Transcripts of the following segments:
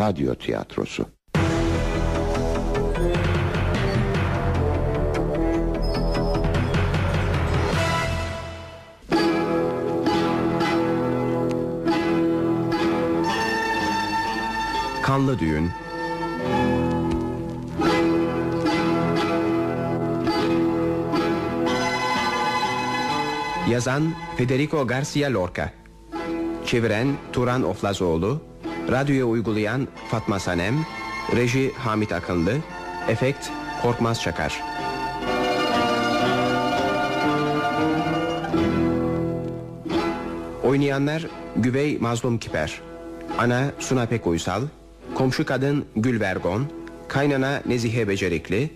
Radyo tiyatrosu. Kanlı Düğün. Yazan Federico Garcia Lorca. Çeviren Turan Oflazoğlu Radyoya uygulayan Fatma Sanem Reji Hamit Akınlı Efekt Korkmaz Çakar. Oynayanlar Güvey Mazlum Kiper Ana Suna Pek Uysal Komşu kadın Gül Vergon Kaynana Nezihe Becerikli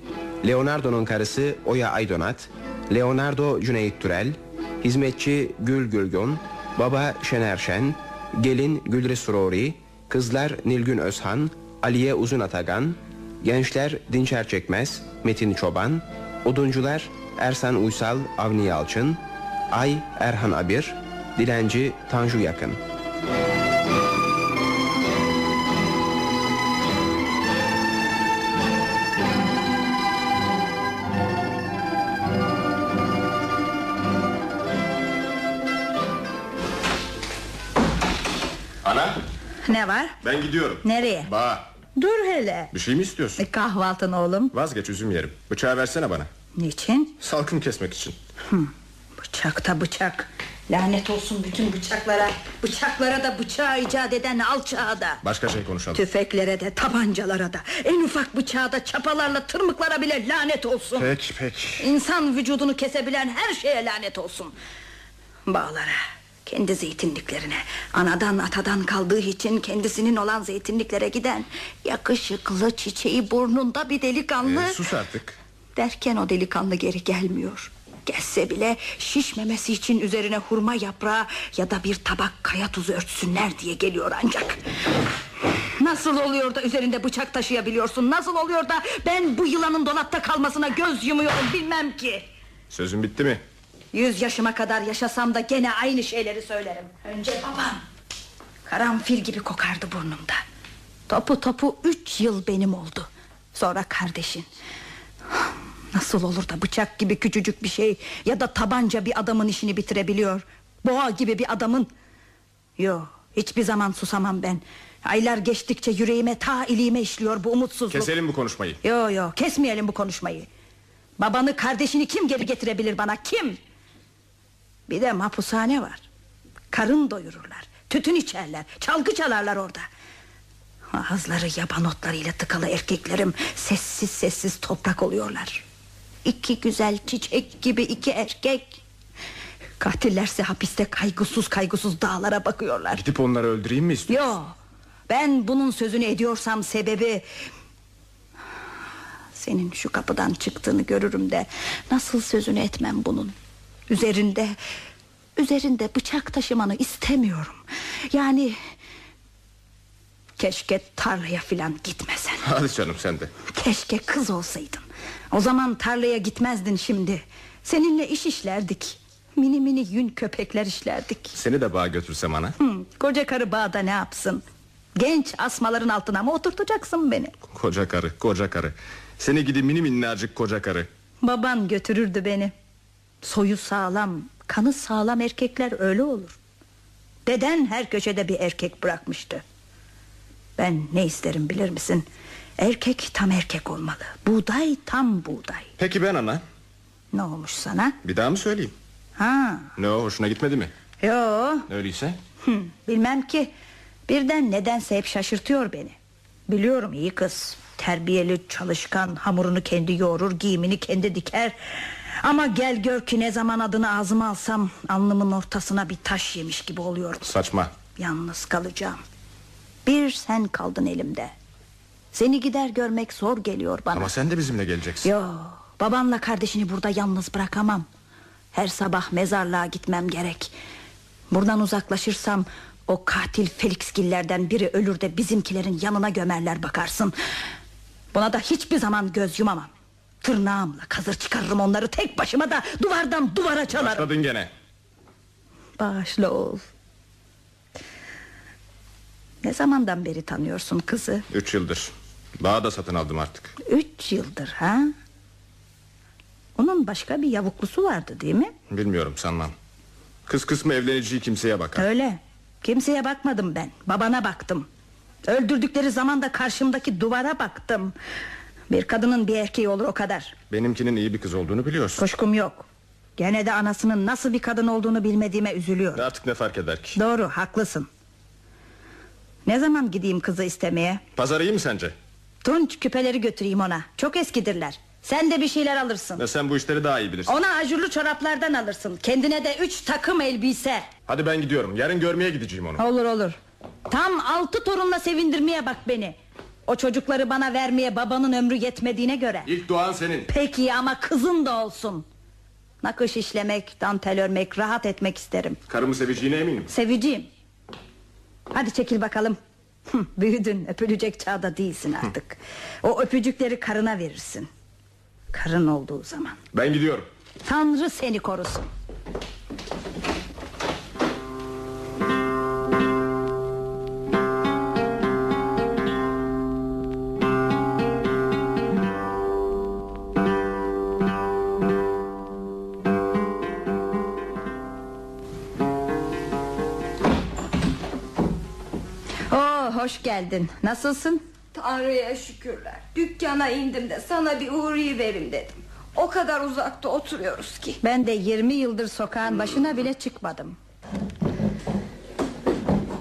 Leonardo'nun karısı Oya Aydonat Leonardo Cüneyt Türel Hizmetçi Gül Gülgon Baba Şener Şen Gelin Gülris Rory Kızlar Nilgün Özhan Aliye Uzun Atagan Gençler Dinçer Çekmez Metin Çoban Oduncular Ersan Uysal Avni Yalçın Ay Erhan Abir Dilenci Tanju Yakın Ne var? ben gidiyorum. Nereye? Ba Dur hele. bir şey mi istiyorsun? E, kahvaltın oğlum. Vazgeç üzüm yerim. Bıçağı versene bana. Niçin? Salkım kesmek için. Bıçak da bıçak. Lanet olsun bütün bıçaklara. Bıçaklara da bıçağı icat eden alçağa da. Başka şey konuşalım. Tüfeklere de tabancalara da. En ufak bıçağa da çapalarla tırmıklara bile lanet olsun. Peki peki. İnsan vücudunu kesebilen her şeye lanet olsun. Bağlara, kendi zeytinliklerine, anadan atadan kaldığı için kendisinin olan zeytinliklere giden yakışıklı çiçeği burnunda bir delikanlı. Ee, sus artık. Derken o delikanlı geri gelmiyor. Gelse bile şişmemesi için üzerine hurma yaprağı ya da bir tabak kaya tuzu örtsünler diye geliyor ancak. Nasıl oluyor da üzerinde bıçak taşıyabiliyorsun? Nasıl oluyor da ben bu yılanın dolapta kalmasına göz yumuyorum bilmem ki. Sözün bitti mi? Yüz yaşıma kadar yaşasam da gene aynı şeyleri söylerim. Önce babam. Karanfil gibi kokardı burnumda. Topu topu üç yıl benim oldu. Sonra kardeşin. Nasıl olur da bıçak gibi küçücük bir şey ya da tabanca bir adamın işini bitirebiliyor. Boğa gibi bir adamın. Yo hiçbir zaman susamam ben. Aylar geçtikçe yüreğime ta iliğime işliyor bu umutsuzluk. Keselim bu konuşmayı. Yo yo kesmeyelim bu konuşmayı. Babanı kardeşini kim geri getirebilir bana kim? Bir de mapushane var. Karın doyururlar. Tütün içerler. Çalgı çalarlar orada. Ağızları yaban otlarıyla tıkalı erkeklerim sessiz sessiz toprak oluyorlar. İki güzel çiçek gibi iki erkek. Katillerse hapiste kaygısız kaygısız dağlara bakıyorlar. Gidip onları öldüreyim mi istiyorsun? Yo ben bunun sözünü ediyorsam sebebi Senin şu kapıdan çıktığını görürüm de Nasıl sözünü etmem bunun Üzerinde Üzerinde bıçak taşımanı istemiyorum Yani Keşke tarlaya filan gitmesen Hadi canım sen de. Keşke kız olsaydın O zaman tarlaya gitmezdin şimdi Seninle iş işlerdik Mini mini yün köpekler işlerdik Seni de bağa götürsem ana. Hı, koca karı bağda ne yapsın? Genç asmaların altına mı oturtacaksın beni? Koca karı, koca karı. Seni gidi mini minnacık koca karı. Baban götürürdü beni. Soyu sağlam, kanı sağlam erkekler öyle olur. Deden her köşede bir erkek bırakmıştı. Ben ne isterim bilir misin? Erkek tam erkek olmalı. Buğday tam buğday. Peki ben ana. Ne olmuş sana? Bir daha mı söyleyeyim? Ha, Ne o hoşuna gitmedi mi? yo, Öyleyse. Hı, bilmem ki Birden nedense hep şaşırtıyor beni Biliyorum iyi kız Terbiyeli çalışkan Hamurunu kendi yoğurur giyimini kendi diker Ama gel gör ki ne zaman adını ağzıma alsam Alnımın ortasına bir taş yemiş gibi oluyor Saçma. Yalnız kalacağım. Bir sen kaldın elimde. Seni gider görmek zor geliyor bana. Ama sen de bizimle geleceksin. Yo babanla kardeşini burada yalnız bırakamam. Her sabah mezarlığa gitmem gerek. Buradan uzaklaşırsam O katil Felixgillerden biri ölür de Bizimkilerin yanına gömerler bakarsın. Buna da hiçbir zaman göz yumamam Tırnağımla kazır çıkarırım onları tek başıma da Duvardan duvara çalarım Başladın gene. Bağışla oğul Ne zamandan beri tanıyorsun kızı? Üç yıldır. Daha da satın aldım artık. Üç yıldır ha? Onun başka bir yavuklusu vardı değil mi? Bilmiyorum sanmam. Kız kısmı evleneceği kimseye bakar. Öyle. Kimseye bakmadım ben. Babana baktım. Öldürdükleri zaman da karşımdaki duvara baktım. Bir kadının bir erkeği olur o kadar. Benimkinin iyi bir kız olduğunu biliyorsun. Kuşkum yok. Gene de anasının nasıl bir kadın olduğunu bilmediğime üzülüyorum. Artık ne fark eder ki? Doğru haklısın. Ne zaman gideyim kızı istemeye? Pazar iyi mi sence? Tunç küpeleri götüreyim ona. Çok eskidirler. Sen de bir şeyler alırsın. Ve sen bu işleri daha iyi bilirsin. Ona ajurlu çoraplardan alırsın. Kendine de üç takım elbise. Hadi ben gidiyorum. Yarın görmeye gideceğim onu. Olur olur. Tam altı torunla sevindirmeye bak beni. O çocukları bana vermeye babanın ömrü yetmediğine göre. İlk doğan senin. Peki ama kızın da olsun. Nakış işlemek, dantel örmek, rahat etmek isterim. Karımı seveceğine eminim. Seveceğim. Hadi çekil bakalım. Hı, Büyüdün öpülecek çağda değilsin artık. O öpücükleri karına verirsin. Karın olduğu zaman. Ben gidiyorum. Tanrı seni korusun. Hoş geldin. Nasılsın? Tanrı'ya şükürler. Dükkana indim de sana bir uğrayı verim dedim. O kadar uzakta oturuyoruz ki. Ben de 20 yıldır sokağın başına bile çıkmadım.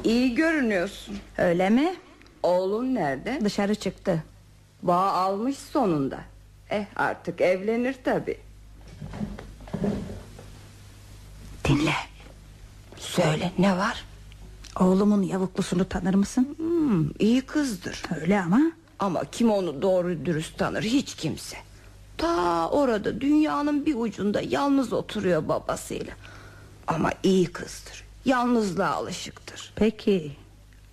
İyi görünüyorsun. Öyle mi? Oğlun nerede? Dışarı çıktı. Bağ almış sonunda. Eh artık evlenir tabi. Dinle. Söyle ne var? Oğlumun yavuklusunu tanır mısın? Hmm, iyi kızdır. Öyle ama. Ama kim onu doğru dürüst tanır hiç kimse. Ta orada dünyanın bir ucunda yalnız oturuyor babasıyla. Ama iyi kızdır. Yalnızlığa alışıktır. Peki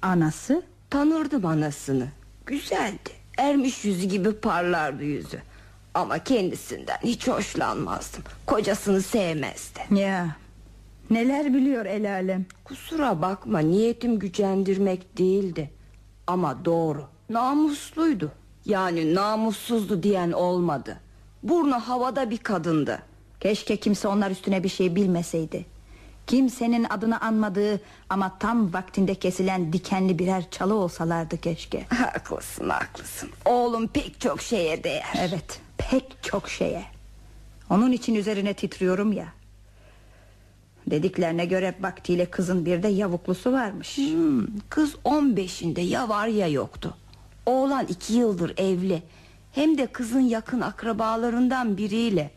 anası? Tanırdım anasını. Güzeldi. Ermiş yüzü gibi parlardı yüzü. Ama kendisinden hiç hoşlanmazdım. Kocasını sevmezdi. Ya neler biliyor el alem. Kusura bakma niyetim gücendirmek değildi. Ama doğru. Namusluydu. Yani namussuzdu diyen olmadı. Burnu havada bir kadındı. Keşke kimse onlar üstüne bir şey bilmeseydi. Kimsenin adını anmadığı ama tam vaktinde kesilen dikenli birer çalı olsalardı keşke. Haklısın haklısın. Oğlum pek çok şeye değer. Evet pek çok şeye. Onun için üzerine titriyorum ya. Dediklerine göre vaktiyle kızın bir de yavuklusu varmış. Hmm, kız 15'inde ya var ya yoktu. Oğlan iki yıldır evli. Hem de kızın yakın akrabalarından biriyle.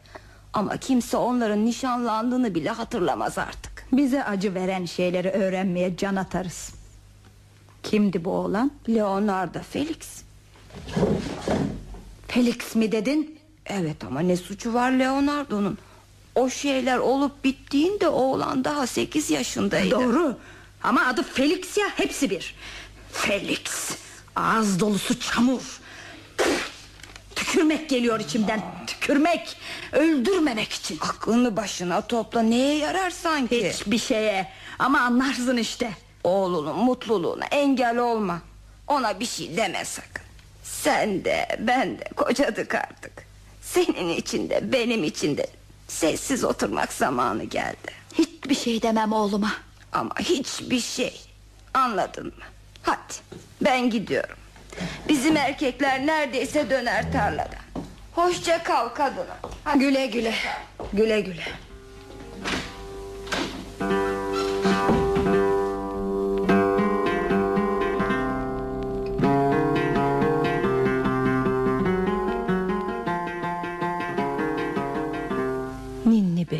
Ama kimse onların nişanlandığını bile hatırlamaz artık. Bize acı veren şeyleri öğrenmeye can atarız. Kimdi bu oğlan? Leonardo Felix. Felix mi dedin? Evet ama ne suçu var Leonardo'nun? O şeyler olup bittiğinde oğlan daha 8 yaşındaydı. Doğru ama adı Felix ya hepsi bir Felix Ağız dolusu çamur Tükürmek geliyor içimden Tükürmek Öldürmemek için Aklını başına topla neye yarar sanki? Hiçbir şeye Ama anlarsın işte Oğlunun mutluluğuna engel olma. Ona bir şey deme sakın. Sen de ben de kocadık artık. Senin için de benim için de sessiz oturmak zamanı geldi. Hiçbir şey demem oğluma Ama hiçbir şey. Anladın mı? Hadi ben gidiyorum. Bizim erkekler neredeyse döner tarladan. Hoşça kal kadına. Hadi. Güle güle Güle güle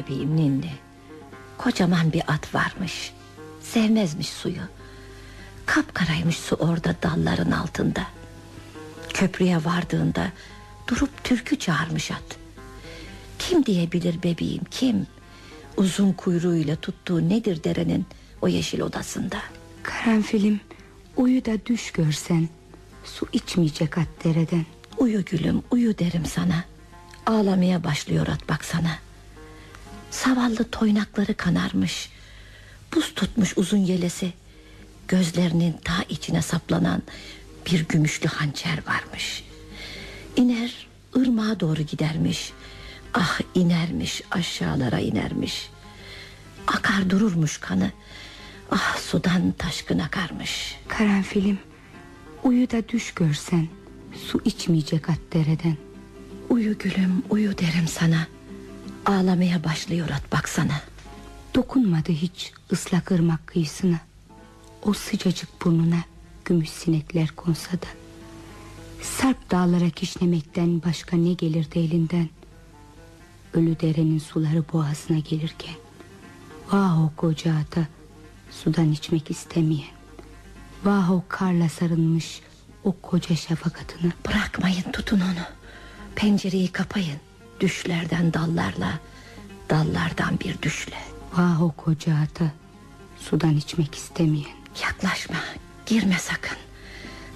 Bebeğim ninni Kocaman bir at varmış. Sevmezmiş suyu. Kapkaraymış su orada dalların altında. Köprüye vardığında Durup türkü çağırmış at. Kim diyebilir bebeğim kim? Uzun kuyruğuyla tuttuğu nedir derenin O yeşil odasında? Karanfilim uyu da düş görsen. Su içmeyecek at dereden. Uyu gülüm uyu derim sana. Ağlamaya başlıyor at baksana Zavallı toynakları kanarmış Buz tutmuş uzun yelesi Gözlerinin ta içine saplanan bir gümüşlü hançer varmış. İner ırmağa doğru gidermiş. Ah inermiş aşağılara inermiş. Akar dururmuş kanı. Ah sudan taşkın akarmış. Karanfilim Uyu da düş görsen Su içmeyecek at dereden Uyu gülüm uyu derim sana. Ağlamaya başlıyor at baksana. Dokunmadı hiç ıslak ırmak kıyısına O sıcacık burnuna Gümüş sinekler konsa da Sarp dağlara kişnemekten Başka ne gelirdi elinden Ölü derenin suları boğazına gelirken Vah o koca ata Sudan içmek istemeyen Vah o karla sarılmış O koca şafak atını Bırakmayın tutun onu. Pencereyi kapayın. Düşlerden dallarla, dallardan bir düşle. Vah o koca ata Sudan içmek istemeyen Yaklaşma, girme sakın.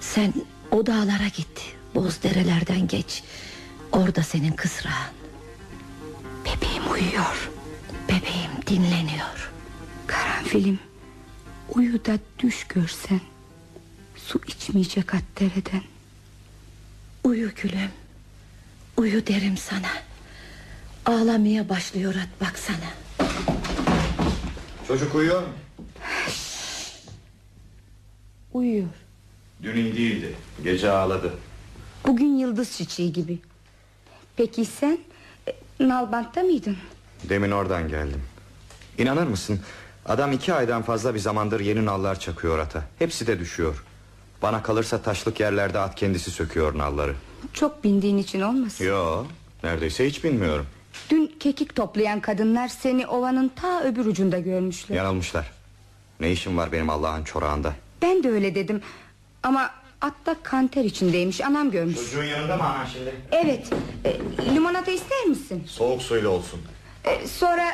Sen o dağlara git. Boz derelerden geç. Orada senin kısrağın. Bebeğim uyuyor Bebeğim dinleniyor. Karanfilim Uyu da düş görsen Su içmeyecek at dereden Uyu gülüm. Uyu derim sana. Ağlamaya başlıyor at baksana. Çocuk uyuyor mu? Uyuyor Dün iyi değildi. Gece ağladı. Bugün yıldız çiçeği gibi Peki sen e, Nalbant'ta mıydın? Demin oradan geldim. İnanır mısın? Adam iki aydan fazla bir zamandır yeni nallar çakıyor ata. Hepsi de düşüyor. Bana kalırsa taşlık yerlerde at kendisi söküyor nalları. Çok bindiğin için olmasın Yo, neredeyse hiç bilmiyorum. Dün kekik toplayan kadınlar Seni ovanın ta öbür ucunda görmüşler Yanılmışlar. Ne işim var benim Allah'ın çorağında? Ben de öyle dedim Ama atta kanter içindeymiş Anam görmüş Çocuğun yanında mı anan şimdi? Evet e, Limonata ister misin? Soğuk suyla olsun. E, sonra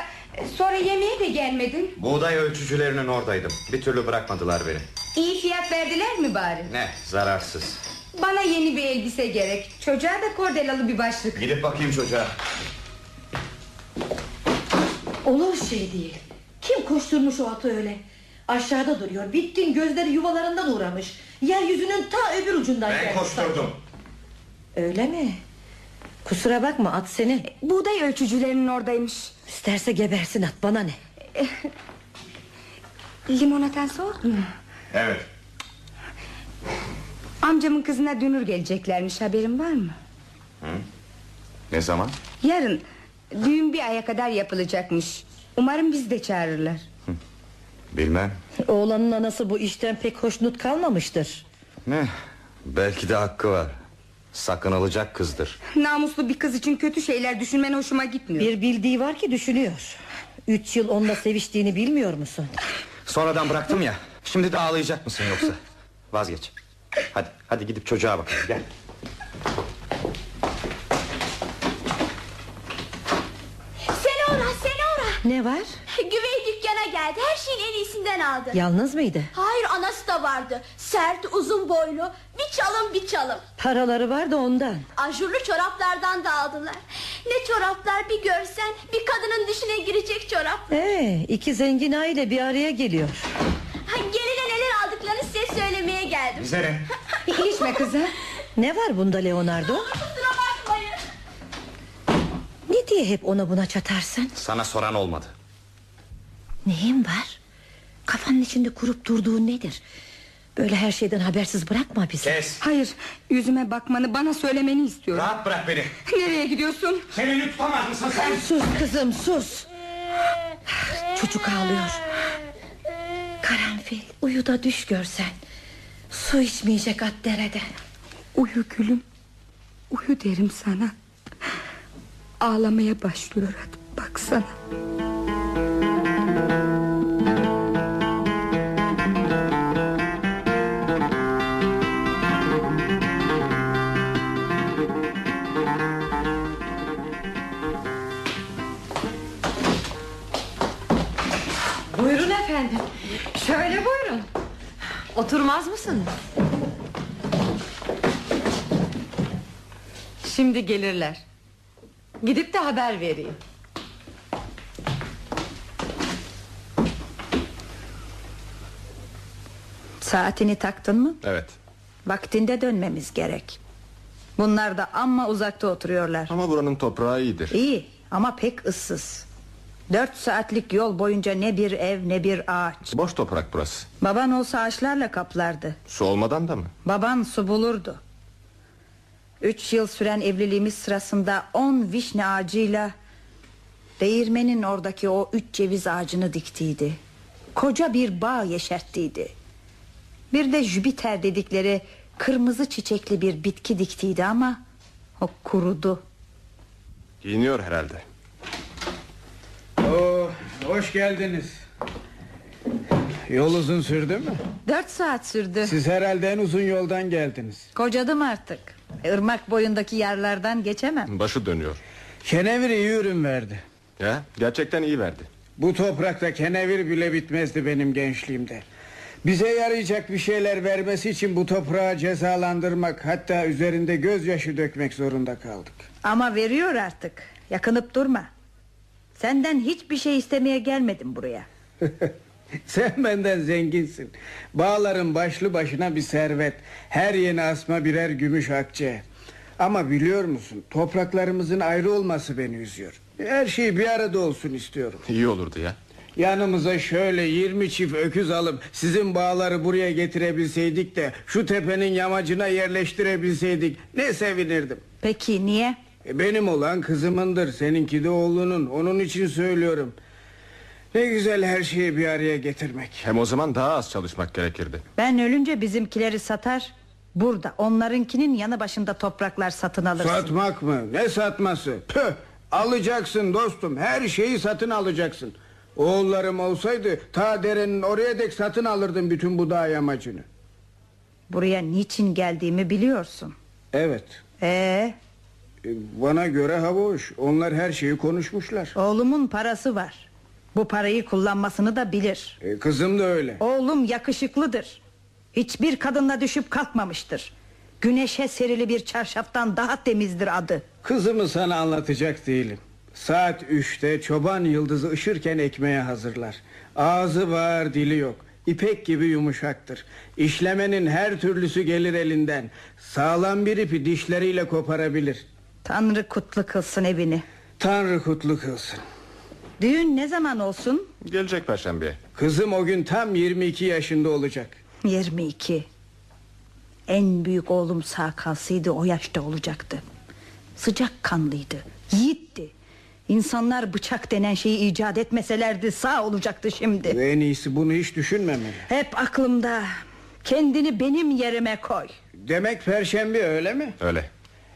sonra yemeğe de gelmedin Buğday ölçücülerinin oradaydım. Bir türlü bırakmadılar beni. İyi fiyat verdiler mi bari? Ne, zararsız. Bana yeni bir elbise gerek Çocuğa da kordelalı bir başlık Gidip bakayım çocuğa. Olur şey değil. Kim koşturmuş o atı öyle? Aşağıda duruyor. Bittin gözleri yuvalarından uğramış. Yeryüzünün ta öbür ucundan Ben gelmiş. koşturdum. Öyle mi? Kusura bakma at senin. Buğday ölçücülerinin oradaymış İsterse gebersin at bana ne? Limonatan soğuk mu? Evet. Amcamın kızına dünür geleceklermiş haberin var mı? Ne zaman? Yarın düğün bir aya kadar yapılacakmış Umarım bizi de çağırırlar Bilmem. Oğlanın anası bu işten pek hoşnut kalmamıştır. Ne? Belki de hakkı var. Sakınılacak kızdır. Namuslu bir kız için kötü şeyler düşünmen hoşuma gitmiyor Bir bildiği var ki düşünüyor. Üç yıl onunla seviştiğini bilmiyor musun? Sonradan bıraktım ya. Şimdi de ağlayacak mısın yoksa? Vazgeç. Hadi, hadi gidip çocuğa bakalım. Gel. Senora, Senora. Ne var? Güvey dükkana geldi. Her şeyin en iyisinden aldı. Yalnız mıydı? Hayır, anası da vardı. Sert, uzun boylu. Bir çalım, bir çalım. Paraları var da ondan. Ajurlu çoraplardan da aldılar. Ne çoraplar bir görsen. Bir kadının dişine girecek çorap. Ee, iki zengin aile bir araya geliyor. Ha, Geline neler aldıklarını size söylemeye geldim. Bize ne? İlişme kızı Ne var bunda Leonardo? Ne diye hep ona buna çatarsın? Sana soran olmadı. Neyin var? Kafanın içinde kurup durduğun nedir? Böyle her şeyden habersiz bırakma bizi. Kes. Hayır yüzüme bakmanı bana söylemeni istiyorum Rahat bırak beni. Nereye gidiyorsun Seni tutamaz mısın sen? Sus kızım sus. Çocuk ağlıyor. Karanfil uyu da düş görsen. Su içmeyecek at dereden. Uyu gülüm Uyu derim sana Ağlamaya başlıyor hadi baksana Buyurun efendim. Şöyle buyurun. Oturmaz mısınız? Şimdi gelirler. Gidip de haber vereyim. Saatini taktın mı? Evet. Vaktinde dönmemiz gerek. Bunlar da amma uzakta oturuyorlar. Ama buranın toprağı iyidir. İyi ama pek ıssız. Dört saatlik yol boyunca ne bir ev ne bir ağaç. Boş toprak burası. Baban olsa ağaçlarla kaplardı. Su olmadan da mı? Baban su bulurdu. Üç yıl süren evliliğimiz sırasında on vişne ağacıyla... ...değirmenin oradaki o üç ceviz ağacını diktiydi. Koca bir bağ yeşerttiydi. Bir de Jüpiter dedikleri kırmızı çiçekli bir bitki diktiydi ama... ...o kurudu. Giyiniyor herhalde. Oo, hoş geldiniz. Yol uzun sürdü mü? Dört saat sürdü. Siz herhalde en uzun yoldan geldiniz. Kocadım artık. Irmak boyundaki yerlerden geçemem. Başı dönüyor. Kenevir iyi ürün verdi. Ya gerçekten iyi verdi. Bu toprakta kenevir bile bitmezdi benim gençliğimde. Bize yarayacak bir şeyler vermesi için bu toprağı cezalandırmak hatta üzerinde gözyaşı dökmek zorunda kaldık. Ama veriyor artık. Yakınıp durma. Senden hiçbir şey istemeye gelmedim buraya. Sen benden zenginsin. Bağların başlı başına bir servet. Her yeni asma birer gümüş akçe. Ama biliyor musun topraklarımızın ayrı olması beni üzüyor. Her şey bir arada olsun istiyorum. İyi olurdu ya. Yanımıza şöyle 20 çift öküz alıp sizin bağları buraya getirebilseydik de şu tepenin yamacına yerleştirebilseydik ne sevinirdim. Peki niye? E, Benim olan kızımındır seninki de oğlunun onun için söylüyorum. Ne güzel her şeyi bir araya getirmek. Hem o zaman daha az çalışmak gerekirdi. Ben ölünce bizimkileri satar. Burada onlarınkinin yanı başında topraklar satın alırsın. Satmak mı? Ne satması? Püh! Alacaksın dostum. Her şeyi satın alacaksın. Oğullarım olsaydı ta derenin oraya dek satın alırdım bütün bu dağ yamacını. Buraya niçin geldiğimi biliyorsun. Evet. Ee, E, Bana göre hoş. Onlar her şeyi konuşmuşlar. oğlumun parası var. Bu parayı kullanmasını da bilir. E, Kızım da öyle. Oğlum yakışıklıdır. Hiçbir kadınla düşüp kalkmamıştır. Güneşe serili bir çarşaftan daha temizdir adı. Kızımı sana anlatacak değilim. Saat üçte çoban yıldızı ışırken ekmeğe hazırlar. Ağzı var dili yok. İpek gibi yumuşaktır. İşlemenin her türlüsü gelir elinden. Sağlam bir ipi dişleriyle koparabilir. Tanrı kutlu kılsın evini. Tanrı kutlu kılsın. Düğün ne zaman olsun? Gelecek perşembeye. Kızım o gün tam 22 yaşında olacak. 22. En büyük oğlum sağ kalsaydı o yaşta olacaktı. Sıcak kanlıydı, yiğitti. İnsanlar bıçak denen şeyi icat etmeselerdi sağ olacaktı şimdi. En iyisi bunu hiç düşünmemeli. Hep aklımda. Kendini benim yerime koy. Demek perşembe öyle mi? Öyle.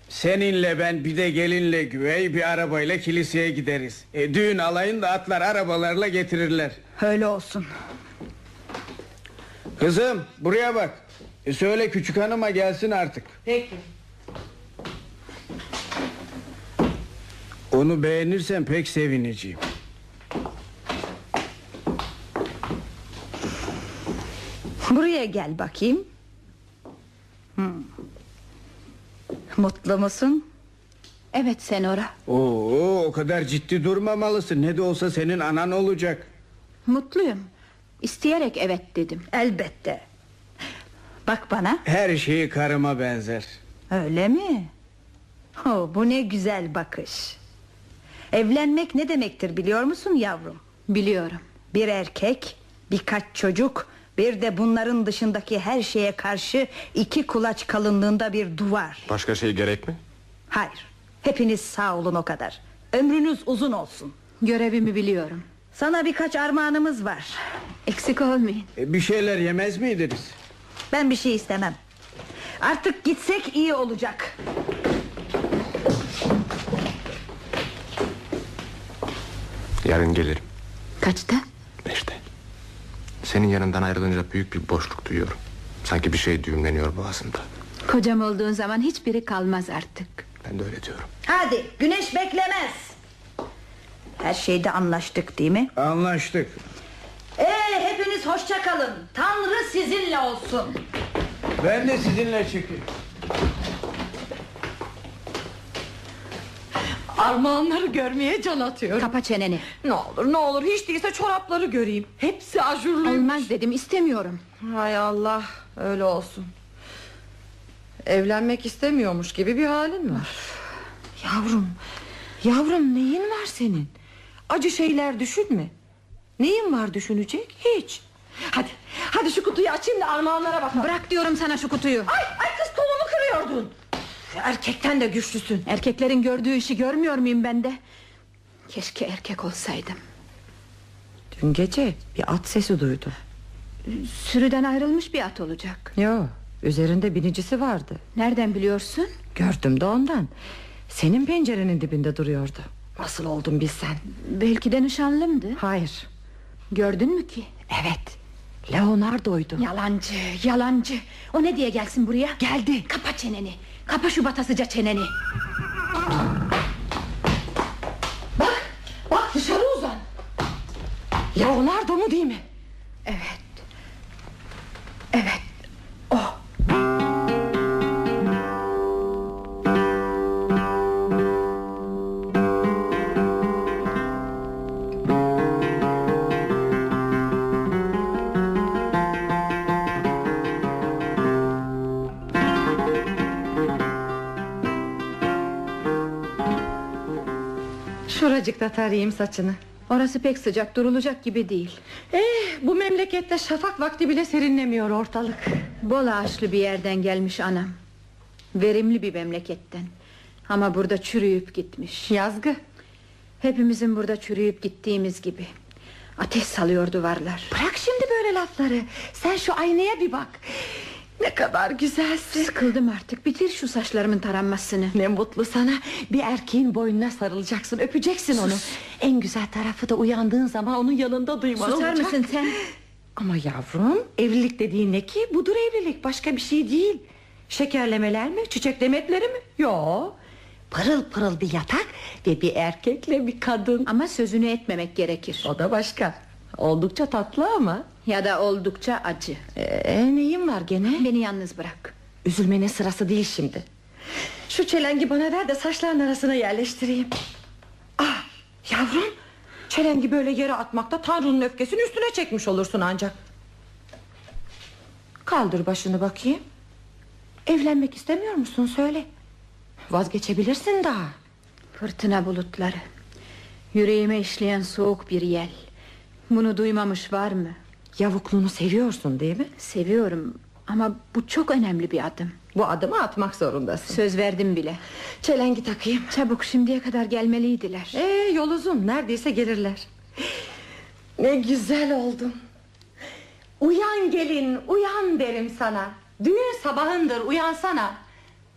Seninle ben bir de gelinle güvey bir arabayla kiliseye gideriz. E, düğün alayın da atlar arabalarla getirirler. Öyle olsun. Kızım buraya bak. E, söyle küçük hanıma gelsin artık. Peki. Onu beğenirsen pek sevineceğim. Buraya gel bakayım. Hmm. Mutlu musun? Evet Senora. Oo, o kadar ciddi durmamalısın. Ne de olsa senin anan olacak. Mutluyum. İsteyerek evet dedim. Elbette. Bak bana. Her şeyi karıma benzer. Öyle mi? Oh, bu ne güzel bakış. Evlenmek ne demektir biliyor musun yavrum? Biliyorum. Bir erkek, birkaç çocuk, bir de bunların dışındaki her şeye karşı iki kulaç kalınlığında bir duvar. Başka şey gerek mi? Hayır. Hepiniz sağ olun o kadar. Ömrünüz uzun olsun. Görevimi biliyorum. Sana birkaç armağanımız var. Eksik olmayın. E, bir şeyler yemez miydiniz? Ben bir şey istemem. Artık gitsek iyi olacak. Yarın gelirim. Kaçta? Beşte. Senin yanından ayrılınca büyük bir boşluk duyuyorum. Sanki bir şey düğümleniyor boğazımda. Kocam olduğun zaman hiçbiri kalmaz artık. Ben de öyle diyorum. Hadi güneş beklemez. Her şeyde anlaştık değil mi? Anlaştık. Ee, hepiniz hoşça kalın. Tanrı sizinle olsun. Ben de sizinle çıkayım. Armağanları görmeye can atıyor Kapa çeneni. Ne olur ne olur. Hiç değilse çorapları göreyim. Hepsi ajurlu Olmaz dedim istemiyorum. Hay Allah öyle olsun. Evlenmek istemiyormuş gibi bir halin var. Yavrum Yavrum neyin var senin? Acı şeyler düşünme Neyin var düşünecek? Hiç. Hadi hadi şu kutuyu açayım da armağanlara bakalım. Bırak diyorum sana şu kutuyu. Ay, ay kız kolumu kırıyordun Erkekten de güçlüsün. Erkeklerin gördüğü işi görmüyor muyum ben de? Keşke erkek olsaydım. Dün gece bir at sesi duydum. Sürüden ayrılmış bir at olacak. Yo üzerinde binicisi vardı. Nereden biliyorsun? Gördüm de ondan. Senin pencerenin dibinde duruyordu. Nasıl oldun bilsen. Belki de nişanlımdı. Hayır. Gördün mü ki? Evet. Leonardo'ydu. Yalancı yalancı. O ne diye gelsin buraya? Geldi. Kapa çeneni Kapa şu batasıca çeneni. Bak bak dışarı uzan. Leonardo mu değil mi? Evet. Evet o Şuracıkta tarayayım saçını. Orası pek sıcak durulacak gibi değil. Eh bu memlekette şafak vakti bile serinlemiyor ortalık. Bol ağaçlı bir yerden gelmiş anam. Verimli bir memleketten. Ama burada çürüyüp gitmiş. Yazgı. Hepimizin burada çürüyüp gittiğimiz gibi. Ateş salıyor duvarlar. Bırak şimdi böyle lafları. Sen şu aynaya bir bak Ne kadar güzelsin. Sıkıldım artık. Bitir şu saçlarımın taranmasını. Ne mutlu sana. Bir erkeğin boynuna sarılacaksın. Öpeceksin onu. En güzel tarafı da uyandığın zaman onun yanında duyman Susar olacak. mısın sen? Ama yavrum evlilik dediğin ne ki? Budur evlilik. Başka bir şey değil. Şekerlemeler mi? Çiçek demetleri mi? Yo. Pırıl pırıl bir yatak Ve bir erkekle bir kadın. Ama sözünü etmemek gerekir. O da başka Oldukça tatlı ama. Ya da oldukça acı. Ee, Neyin var gene? Beni yalnız bırak. Üzülmenin sırası değil şimdi. Şu çelengi bana ver de saçların arasına yerleştireyim. Ah yavrum. Çelengi böyle yere atmakta Tanrı'nın öfkesini üstüne çekmiş olursun ancak. Kaldır başını bakayım. Evlenmek istemiyor musun? Söyle. Vazgeçebilirsin daha. Fırtına bulutları. Yüreğime işleyen soğuk bir yel Bunu duymamış var mı? Yavukluğunu seviyorsun değil mi? Seviyorum ama bu çok önemli bir adım. Bu adımı atmak zorundasın. Söz verdim bile. Çelengi takayım. Çabuk şimdiye kadar gelmeliydiler. Ee, Yol uzun. Neredeyse gelirler. Ne güzel oldum. Uyan gelin uyan derim sana. Düğün sabahındır uyansana.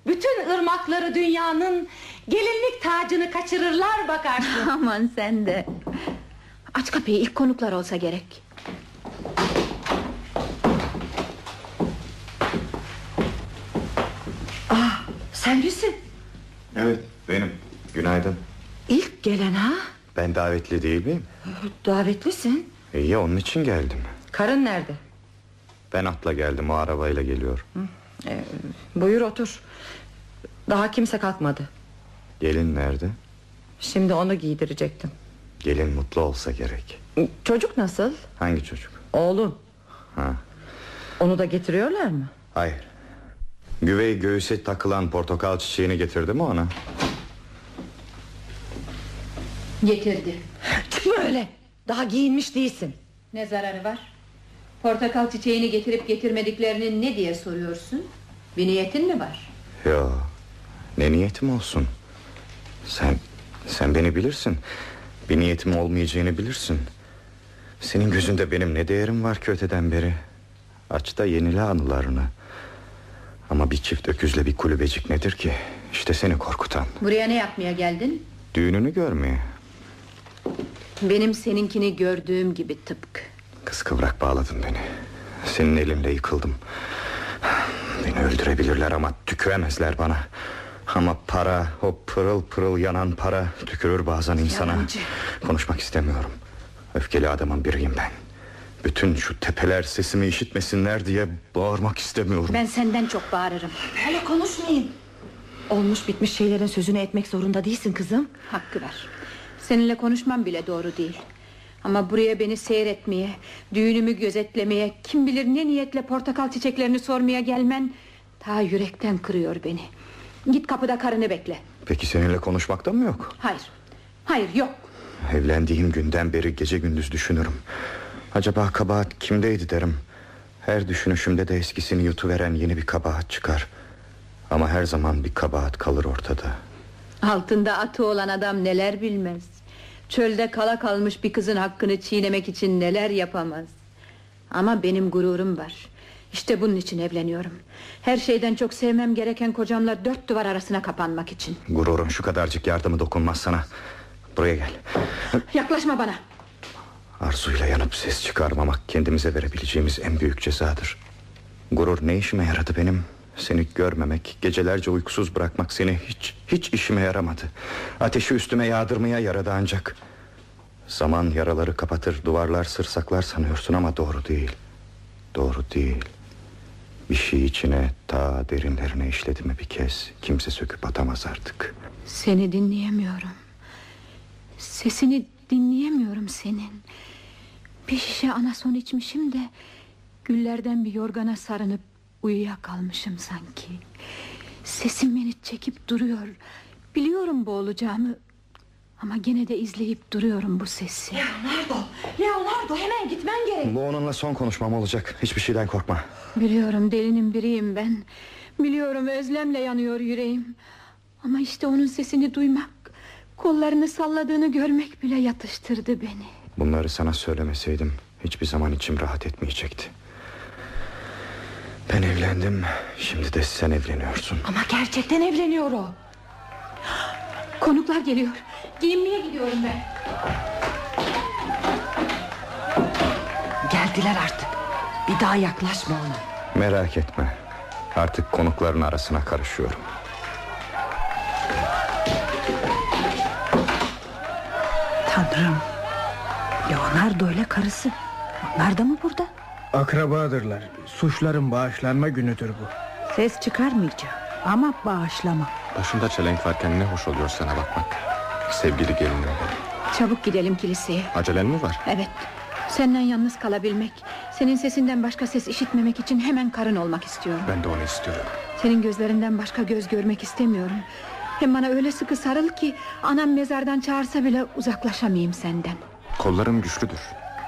Bütün ırmakları dünyanın Gelinlik tacını kaçırırlar bakarsın. Aman sen de Aç kapıyı ilk konuklar olsa gerek. Ah sen misin? Evet benim. Günaydın. İlk gelen ha? Ben davetli değil miyim? Davetlisin. İyi onun için geldim. Karın nerede? Ben atla geldim o arabayla geliyor. Ee, Buyur otur. Daha kimse kalkmadı. Gelin nerede? Şimdi onu giydirecektim Gelin mutlu olsa gerek Çocuk nasıl Hangi çocuk? Oğlun Ha. Onu da getiriyorlar mı Hayır Güvey göğüse takılan portakal çiçeğini getirdi mi ona? Getirdi Böyle daha giyinmiş değilsin Ne zararı var? Portakal çiçeğini getirip getirmediklerini ne diye soruyorsun? Bir niyetin mi var? Yo Ne niyetim olsun Sen Sen beni bilirsin Bir niyetim olmayacağını bilirsin. Senin gözünde benim ne değerim var ki öteden beri? Aç da yenile anılarını. Ama bir çift öküzle bir kulübecik nedir ki? İşte seni korkutan. Buraya ne yapmaya geldin? Düğününü görmeye. Benim seninkini gördüğüm gibi tıpkı. Kız kıvrak bağladın beni. Senin elinle yıkıldım. Beni öldürebilirler ama tüküremezler bana Ama para O pırıl pırıl yanan para Tükürür bazen insana. Yalancı. Konuşmak istemiyorum. Öfkeli adamın biriyim ben. Bütün şu tepeler sesimi işitmesinler diye Bağırmak istemiyorum. Ben senden çok bağırırım. Öyle konuşmayın. Olmuş bitmiş şeylerin sözünü etmek zorunda değilsin kızım. Hakkı var. Seninle konuşmam bile doğru değil. Ama buraya beni seyretmeye Düğünümü gözetlemeye Kim bilir ne niyetle portakal çiçeklerini sormaya gelmen Ta yürekten kırıyor beni Git kapıda karını bekle. Peki seninle konuşmakta mı yok? Hayır. Hayır yok. Evlendiğim günden beri gece gündüz düşünürüm. Acaba kabahat kimdeydi derim. Her düşünüşümde de eskisini yutuveren yeni bir kabahat çıkar. Ama her zaman bir kabahat kalır ortada. Altında atı olan adam neler bilmez. Çölde kala kalmış bir kızın hakkını çiğnemek için neler yapamaz. Ama benim gururum var İşte bunun için evleniyorum. Her şeyden çok sevmem gereken kocamla dört duvar arasına kapanmak için. Gururun şu kadarcık yardımı dokunmaz sana. Buraya gel. Yaklaşma bana. Arzuyla yanıp ses çıkarmamak Kendimize verebileceğimiz en büyük cezadır. Gurur ne işime yaradı benim? Seni görmemek Gecelerce uykusuz bırakmak Seni hiç hiç işime yaramadı. Ateşi üstüme yağdırmaya yaradı ancak. Zaman yaraları kapatır Duvarlar sırsaklar sanıyorsun ama doğru değil. Doğru değil Bir şey içine ta derinlerine işledi mi bir kez Kimse söküp atamaz artık. Seni dinleyemiyorum. Sesini dinleyemiyorum senin. Bir şişe anason içmişim de Güllerden bir yorgana sarınıp Uyuyakalmışım sanki. Sesim beni çekip duruyor. Biliyorum boğulacağımı Ama gene de izleyip duruyorum bu sesi. Leonardo Leonardo hemen gitmen gerek. Bu onunla son konuşmam olacak. Hiçbir şeyden korkma. Biliyorum delinin biriyim ben. Biliyorum özlemle yanıyor yüreğim. Ama işte onun sesini duymak Kollarını salladığını görmek bile yatıştırdı beni. Bunları sana söylemeseydim Hiçbir zaman içim rahat etmeyecekti. Ben evlendim Şimdi de sen evleniyorsun. Ama gerçekten evleniyor o. Konuklar geliyor Giyinmeye gidiyorum ben. Geldiler artık. Bir daha yaklaşma ona. Merak etme. Artık konukların arasına karışıyorum. Tanrım. Leonardo ile karısı. Onlar da mı burada? Akrabadırlar. Suçların bağışlanma günüdür bu. Ses çıkarmayacağım Ama bağışlama Başında çelenk varken ne hoş oluyor sana bakmak Sevgili gelinim Çabuk gidelim kiliseye. Acelen mi var? Evet. Senden yalnız kalabilmek Senin sesinden başka ses işitmemek için hemen karın olmak istiyorum. Ben de onu istiyorum. Senin gözlerinden başka göz görmek istemiyorum. Hem bana öyle sıkı sarıl ki Anam mezardan çağırsa bile uzaklaşamayayım senden. Kollarım güçlüdür.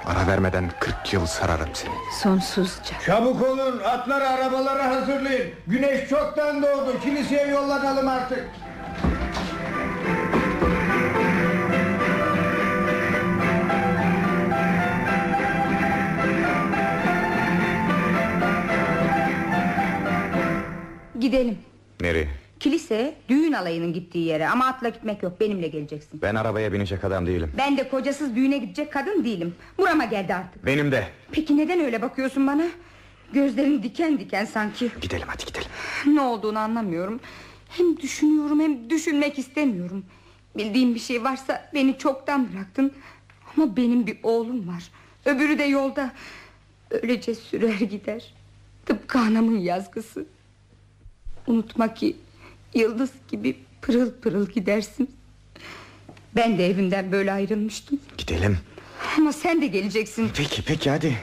Ara vermeden 40 yıl sararım seni. Sonsuzca. Çabuk olun atları arabalara hazırlayın. Güneş çoktan doğdu. Kiliseye yollanalım artık Gidelim. Nereye? Kilise düğün alayının gittiği yere. Ama atla gitmek yok benimle geleceksin. Ben arabaya binecek adam değilim. Ben de kocasız düğüne gidecek kadın değilim. Burama geldi artık. Benim de. Peki neden öyle bakıyorsun bana? Gözlerin diken diken sanki. Gidelim hadi gidelim. Ne olduğunu anlamıyorum. Hem düşünüyorum hem düşünmek istemiyorum. Bildiğim bir şey varsa beni çoktan bıraktın. Ama benim bir oğlum var. Öbürü de yolda. Öylece sürer gider. Tıpkı anamın yazgısı Unutma ki Yıldız gibi pırıl pırıl gidersin. Ben de evimden böyle ayrılmıştım. Gidelim. Ama sen de geleceksin. Peki peki hadi.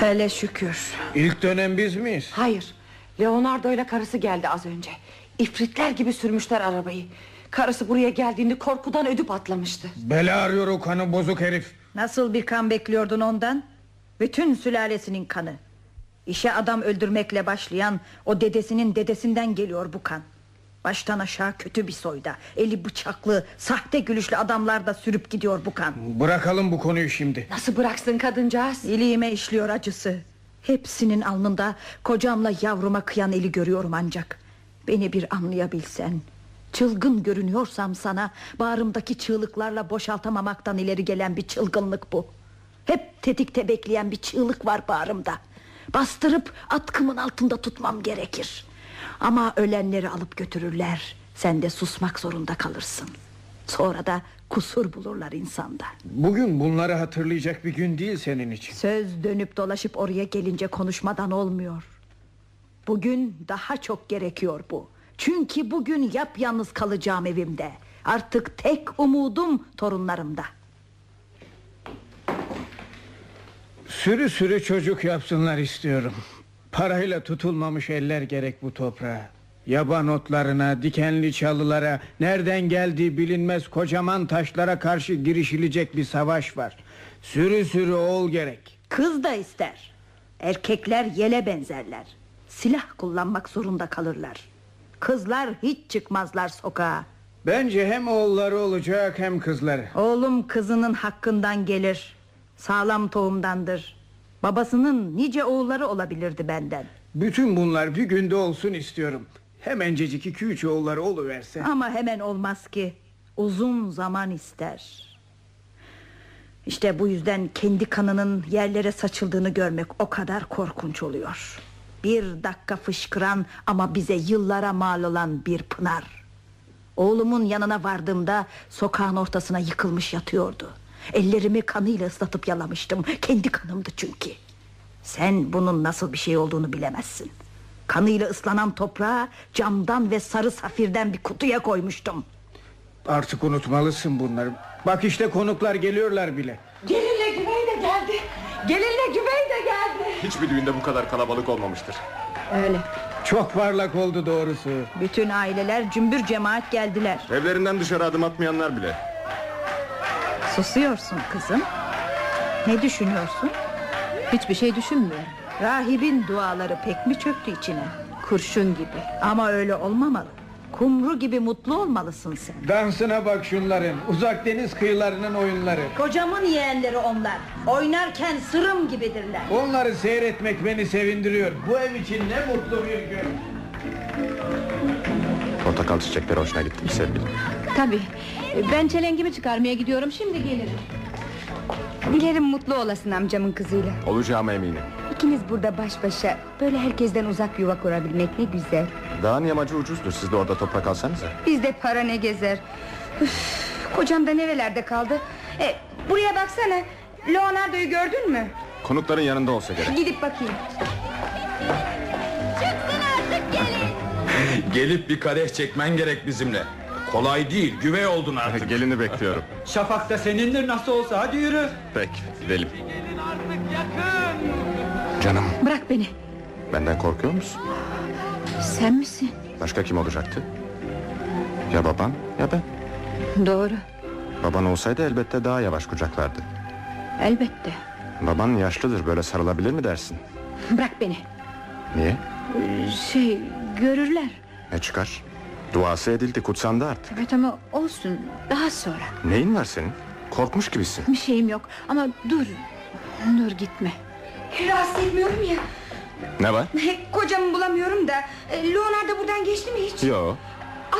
Hele şükür. İlk dönem biz miyiz? Hayır Leonardo ile karısı geldi az önce. İfritler gibi sürmüşler arabayı. Karısı buraya geldiğinde korkudan ödü patlamıştı. Bela arıyor o kanı bozuk herif. Nasıl bir kan bekliyordun ondan? Bütün sülalesinin kanı. İşe adam öldürmekle başlayan O dedesinin dedesinden geliyor bu kan. Baştan aşağı kötü bir soyda Eli bıçaklı sahte gülüşlü adamlar da sürüp gidiyor bu kan. Bırakalım bu konuyu şimdi. Nasıl bıraksın kadıncağız? İliğime işliyor acısı Hepsinin alnında kocamla yavruma kıyan eli görüyorum ancak Beni bir anlayabilsen Çılgın görünüyorsam sana Bağrımdaki çığlıklarla boşaltamamaktan ileri gelen bir çılgınlık bu Hep tetikte bekleyen bir çığlık var bağrımda Bastırıp atkımın altında tutmam gerekir Ama ölenleri alıp götürürler. Sen de susmak zorunda kalırsın. Sonra da kusur bulurlar insanda. Bugün bunları hatırlayacak bir gün değil senin için. Söz dönüp dolaşıp oraya gelince konuşmadan olmuyor. Bugün daha çok gerekiyor bu. Çünkü bugün yapyalnız kalacağım evimde. Artık tek umudum torunlarımda. Sürü sürü çocuk yapsınlar istiyorum. Parayla tutulmamış eller gerek bu toprağa. Yaban otlarına, dikenli çalılara, nereden geldiği bilinmez kocaman taşlara karşı girişilecek bir savaş var. Sürü sürü oğul gerek. Kız da ister. Erkekler yele benzerler. Silah kullanmak zorunda kalırlar. Kızlar hiç çıkmazlar sokağa. Bence hem oğulları olacak hem kızları. Oğlum kızının hakkından gelir. Sağlam tohumdandır. Babasının nice oğulları olabilirdi benden. Bütün bunlar bir günde olsun istiyorum. Hemencecik iki üç oğulları oluverse. Ama hemen olmaz ki. Uzun zaman ister. İşte bu yüzden kendi kanının yerlere saçıldığını görmek o kadar korkunç oluyor. Bir dakika fışkıran ama bize yıllara mal olan bir pınar. Oğlumun yanına vardığımda sokağın ortasına yıkılmış yatıyordu. Ellerimi kanıyla ıslatıp yalamıştım. Kendi kanımdı çünkü. Sen bunun nasıl bir şey olduğunu bilemezsin. Kanıyla ıslanan toprağı camdan ve sarı safirden bir kutuya koymuştum. Artık unutmalısın bunları. Bak işte konuklar geliyorlar bile. Gelinle güvey de geldi. Gelinle güvey de geldi. Hiçbir düğünde bu kadar kalabalık olmamıştır. Öyle. Çok parlak oldu doğrusu. Bütün aileler cümbür cemaat geldiler. Evlerinden dışarı adım atmayanlar bile. Susuyorsun kızım. Ne düşünüyorsun? Hiçbir şey düşünmüyorum. Rahibin duaları pek mi çöktü içine? Kurşun gibi. Ama öyle olmamalı. Kumru gibi mutlu olmalısın sen. Dansına bak şunların. Uzak deniz kıyılarının oyunları. Kocamın yeğenleri onlar. Oynarken sırım gibidirler. Onları seyretmek beni sevindiriyor. Bu ev için ne mutlu bir gün. Portakal çiçekleri hoşuna gitti mi sevgilim? Tabii. Ben çelengimi çıkarmaya gidiyorum. Şimdi gelirim. Dilerim mutlu olasın amcamın kızıyla. Olacağıma eminim. İkiniz burada baş başa böyle herkesten uzak yuva kurabilmek ne güzel. Dağın yamacı ucuzdur. Siz de orada toprak alsanıza. Bizde para ne gezer. Üf, kocam da nerelerde kaldı? E, buraya baksana. Leonardo'yu gördün mü? Konukların yanında olsa gerek. Gidip bakayım. Gelip bir kadeh çekmen gerek bizimle. Kolay değil, güvey oldun artık. Gelini bekliyorum. Şafak da senindir nasıl olsa hadi yürü. Peki gidelim. Canım Bırak beni. benden korkuyor musun? Sen misin? Başka kim olacaktı? Ya baban ya ben. Doğru. Baban olsaydı elbette daha yavaş kucaklardı. Elbette. Baban yaşlıdır böyle sarılabilir mi dersin? Bırak beni. Niye? Şey görürler. Ne çıkar? Duası edildi kutsandı artık. Evet ama olsun. Daha sonra. Neyin var senin? Korkmuş gibisin. Bir şeyim yok. Ama dur. Dur gitme. Rahatsız etmiyorum ya. Ne var? Kocamı bulamıyorum da. E, Leonardo buradan geçti mi hiç? Yo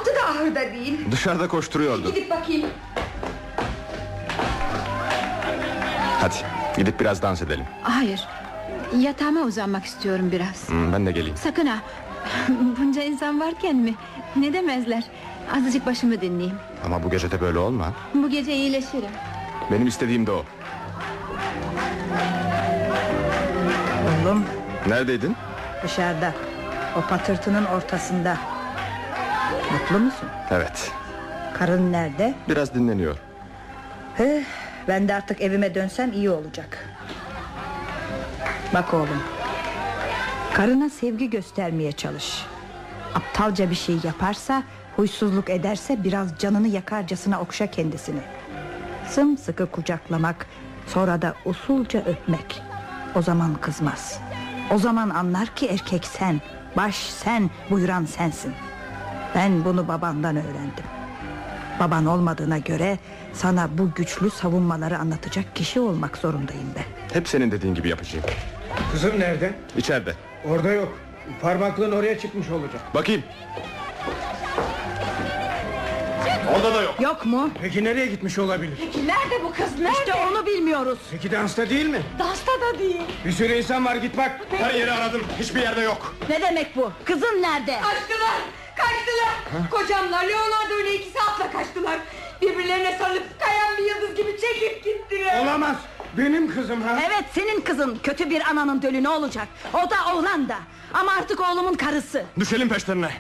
Atı da ahırda değil. dışarıda koşturuyordu. Gidip bakayım. Hadi gidip biraz dans edelim. Hayır. Yatağıma uzanmak istiyorum biraz. Hmm, ben de geleyim. Sakın ha. Bunca insan varken mi? Ne demezler. Azıcık başımı dinleyeyim. Ama bu gece de böyle olma. Bu gece iyileşirim. Benim istediğim de o. Oğlum Neredeydin? dışarıda. O patırtının ortasında. Mutlu musun? Evet. Karın nerede? Biraz dinleniyor. Eh, ben de artık evime dönsem iyi olacak. Bak oğlum. Karına sevgi göstermeye çalış. Aptalca bir şey yaparsa, huysuzluk ederse biraz canını yakarcasına okşa kendisini. Sımsıkı kucaklamak, sonra da usulca öpmek. O zaman kızmaz. O zaman anlar ki erkek sen, baş sen, buyuran sensin. Ben bunu babandan öğrendim. Baban olmadığına göre sana bu güçlü savunmaları anlatacak kişi olmak zorundayım ben. Hep senin dediğin gibi yapacağım. Kızım nerede? İçeride. Orada yok. Parmaklığın oraya çıkmış olacak. Bakayım. Orada da yok. Yok mu? Peki nereye gitmiş olabilir? Peki nerede bu kız nerede? İşte onu bilmiyoruz. Peki dansta değil mi? Dansta da değil. Bir sürü insan var git bak. Her yeri aradım. Hiçbir yerde yok. Ne demek bu? Kızın nerede? Kaçtılar. Kaçtılar. Kocamla Leonardo ile ikisi atla kaçtılar. Birbirlerine sarılıp kayan bir yıldız gibi çekip gittiler. Olamaz. Benim kızım ha. Evet senin kızın kötü bir ananın dölü ne olacak? O da oğlan da. Ama artık oğlumun karısı. Düşelim peşlerine.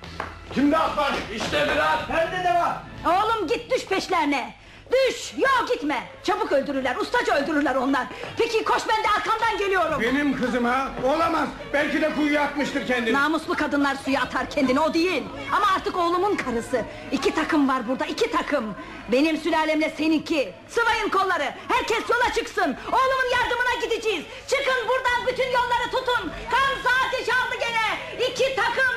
Kimde at var? İşte bir at. Bende de var. Oğlum git düş peşlerine. Düş yok gitme. Çabuk öldürürler ustaca öldürürler onlar. Peki koş ben de arkamdan geliyorum. Benim kızım ha. Olamaz. Belki de kuyuya atmıştır kendini. Namuslu kadınlar suya atar kendini o değil. Ama artık oğlumun karısı. İki takım var burada iki takım. Benim sülalemle seninki. Sıvayın kolları. Herkes yola çıksın. Oğlumun yardımına gideceğiz. Çıkın buradan bütün yolları tutun. Kan saati çaldı gene. İki takım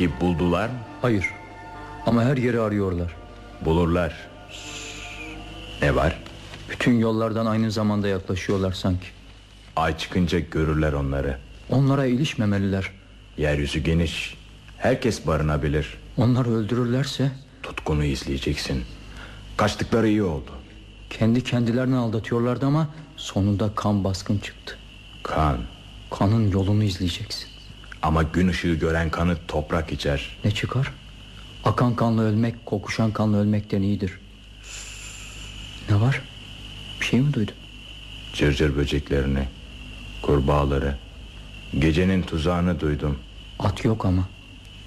Peki buldular mı? Hayır. Ama her yeri arıyorlar. Bulurlar. Ne var? Bütün yollardan aynı zamanda yaklaşıyorlar sanki. Ay çıkınca görürler onları. Onlara ilişmemeliler. Yeryüzü geniş. Herkes barınabilir. Onları öldürürlerse Tutkunu izleyeceksin. Kaçtıkları iyi oldu. kendi kendilerini aldatıyorlardı ama sonunda kan baskın çıktı. Kan. Kanın yolunu izleyeceksin. Ama gün ışığı gören kanı toprak içer. Ne çıkar? Akan kanla ölmek kokuşan kanla ölmekten iyidir. Ne var? Bir şey mi duydun? Cırcır böceklerini, kurbağaları, gecenin tuzağını duydum. At yok ama.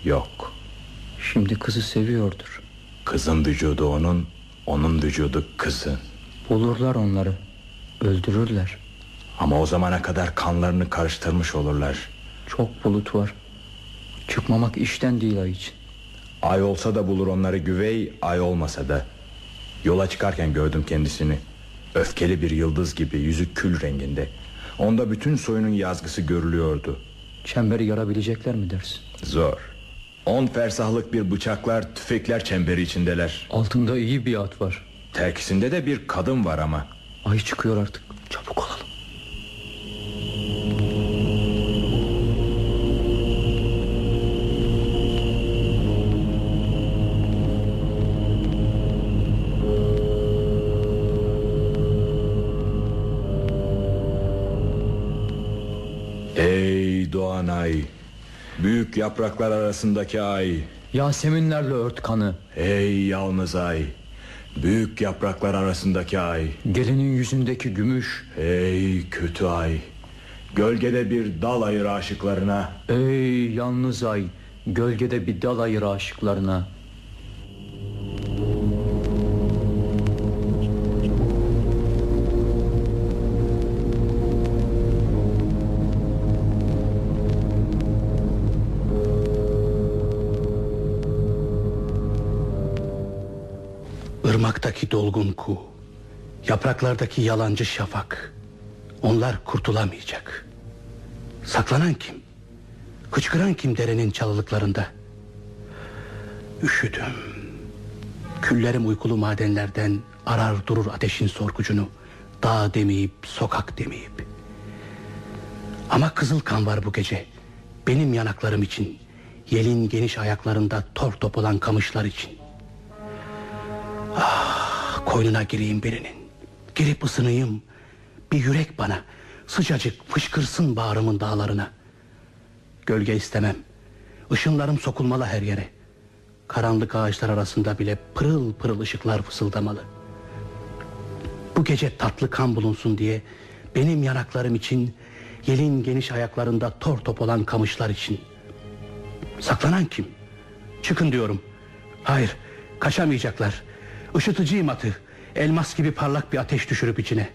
Yok. Şimdi kızı seviyordur. Kızın vücudu onun, onun vücudu kızın. Bulurlar onları. Öldürürler. Ama o zamana kadar kanlarını karıştırmış olurlar. Çok bulut var. Çıkmamak işten değil ay için. Ay olsa da bulur onları güvey, ay olmasa da. Yola çıkarken gördüm kendisini. Öfkeli bir yıldız gibi, yüzü kül renginde. Onda bütün soyunun yazgısı görülüyordu. Çemberi yarabilecekler mi dersin? Zor. On fersahlık bir bıçaklar, tüfekler çemberi içindeler. Altında iyi bir at var. Terkisinde de bir kadın var ama. Ay çıkıyor artık. Çabuk olalım. Büyük yapraklar arasındaki ay. Yaseminlerle ört kanı. Ey yalnız ay. Büyük yapraklar arasındaki ay. Gelinin yüzündeki gümüş. Ey kötü ay. Gölgede bir dal ayır aşıklarına. Ey yalnız ay. Gölgede bir dal ayır aşıklarına. Irmaktaki dolgun kuğu Yapraklardaki yalancı şafak Onlar kurtulamayacak Saklanan kim? Hıçkıran kim derenin çalılıklarında? Üşüdüm Küllerim uykulu madenlerden Arar durur ateşin sorgucunu Dağ demeyip sokak demeyip Ama kızıl kan var bu gece Benim yanaklarım için Yelin geniş ayaklarında tor top olan kamışlar için koynuna gireyim birinin. Girip ısınayım. Bir yürek bana. Sıcacık fışkırsın bağrımın dağlarına. Gölge istemem. Işınlarım sokulmalı her yere. Karanlık ağaçlar arasında bile pırıl pırıl ışıklar fısıldamalı. Bu gece tatlı kan bulunsun diye benim yanaklarım için yelin geniş ayaklarında tor top olan kamışlar için. Saklanan kim? Çıkın diyorum. Hayır, kaçamayacaklar. Işıtıcıyım atı. Elmas gibi parlak bir ateş düşürüp içine.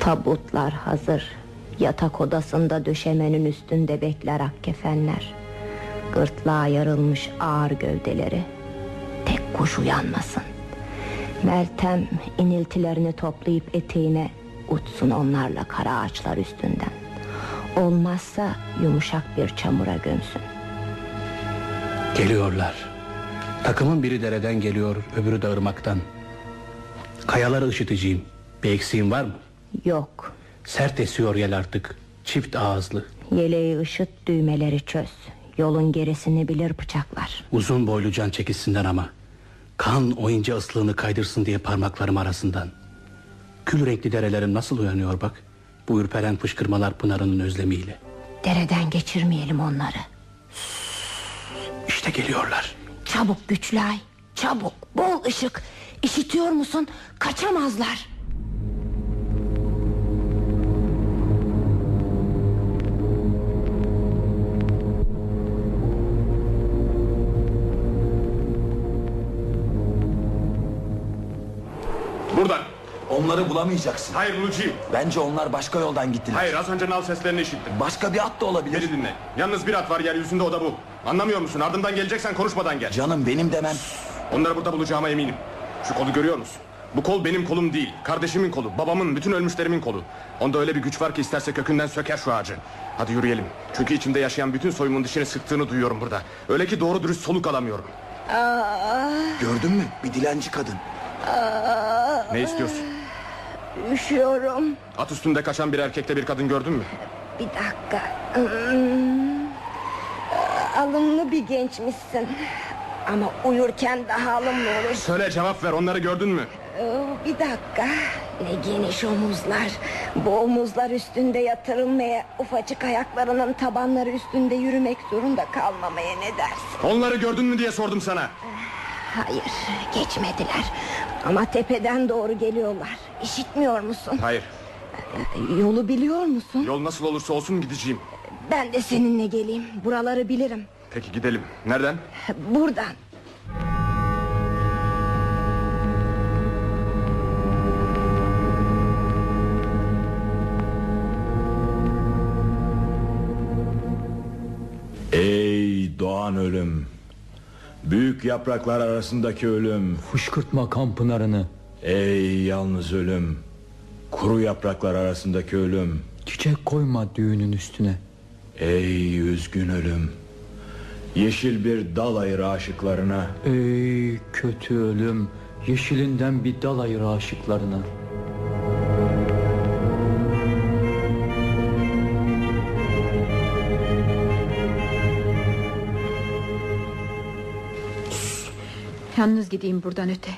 Tabutlar hazır. Yatak odasında döşemenin üstünde bekler ak kefenler. Gırtlağa yarılmış ağır gövdeleri. Tek kuş uyanmasın. Meltem iniltilerini toplayıp eteğine uçsun onlarla kara ağaçlar üstünden. Olmazsa yumuşak bir çamura gömsün. Geliyorlar. Takımın biri dereden geliyor, öbürü de ırmaktan. Kayaları ışıtıcıyım. Bir eksiğin var mı? Yok. Sert esiyor yel artık. Çift ağızlı. Yeleği ışıt düğmeleri çöz. Yolun gerisini bilir bıçaklar. Uzun boylu can çekişsinden ama. Kan o ince ıslığını kaydırsın diye parmaklarım arasından. Kül renkli derelerim nasıl uyanıyor bak. Bu ürperen fışkırmalar pınarının özlemiyle. Dereden geçirmeyelim onları. İşte geliyorlar. Çabuk güçlay. Çabuk. Bol ışık. İşitiyor musun? Kaçamazlar. Buradan. Onları bulamayacaksın. Hayır Luci. Bence onlar başka yoldan gittiler. Hayır az önce nal seslerini işittim. Başka bir at da olabilir. Beni dinle. Yalnız bir at var yeryüzünde o da bu. Anlamıyor musun? Ardından geleceksen konuşmadan gel. Canım benim demem. Onları burada bulacağıma eminim. Şu kolu görüyor musun? Bu kol benim kolum değil. Kardeşimin kolu, babamın, bütün ölmüşlerimin kolu. Onda öyle bir güç var ki isterse kökünden söker şu ağacı. Hadi yürüyelim. Çünkü içimde yaşayan bütün soyumun dişini sıktığını duyuyorum burada. Öyle ki doğru dürüst soluk alamıyorum. Gördün mü? Bir dilenci kadın. Ne istiyorsun? Üşüyorum. At üstünde kaçan bir erkekte bir kadın gördün mü? Bir dakika. Alımlı bir gençmişsin. Ama uyurken daha alımlı olur. Söyle cevap ver onları gördün mü? Ee, Bir dakika. Ne geniş omuzlar. Bu omuzlar üstünde yatırılmaya, ufacık ayaklarının tabanları üstünde yürümek zorunda kalmamaya ne dersin? Onları gördün mü diye sordum sana. Hayır, geçmediler. Ama tepeden doğru geliyorlar. İşitmiyor musun? Hayır. Yolu biliyor musun? Yol nasıl olursa olsun gideceğim. Ben de seninle geleyim. Buraları bilirim. Peki gidelim. Nereden? Buradan. Ey doğan ölüm Büyük yapraklar arasındaki ölüm Fışkırtma kan pınarını Ey yalnız ölüm Kuru yapraklar arasındaki ölüm Çiçek koyma düğünün üstüne Ey üzgün ölüm Yeşil bir dal ayır aşıklarına. Ey kötü ölüm Yeşilinden bir dal ayır aşıklarına. Yalnız gideyim buradan öte.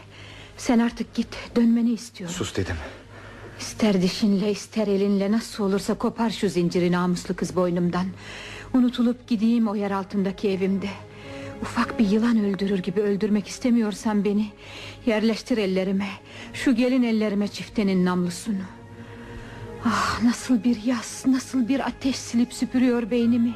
Sen artık git dönmeni istiyorum. Sus dedim İster dişinle ister elinle nasıl olursa kopar şu zinciri namuslu kız boynumdan. Unutulup gideyim o yer altındaki evimde. Ufak bir yılan öldürür gibi öldürmek istemiyorsan beni Yerleştir ellerime. Şu gelin ellerime çiftenin namlusunu. Ah nasıl bir yas Nasıl bir ateş silip süpürüyor beynimi.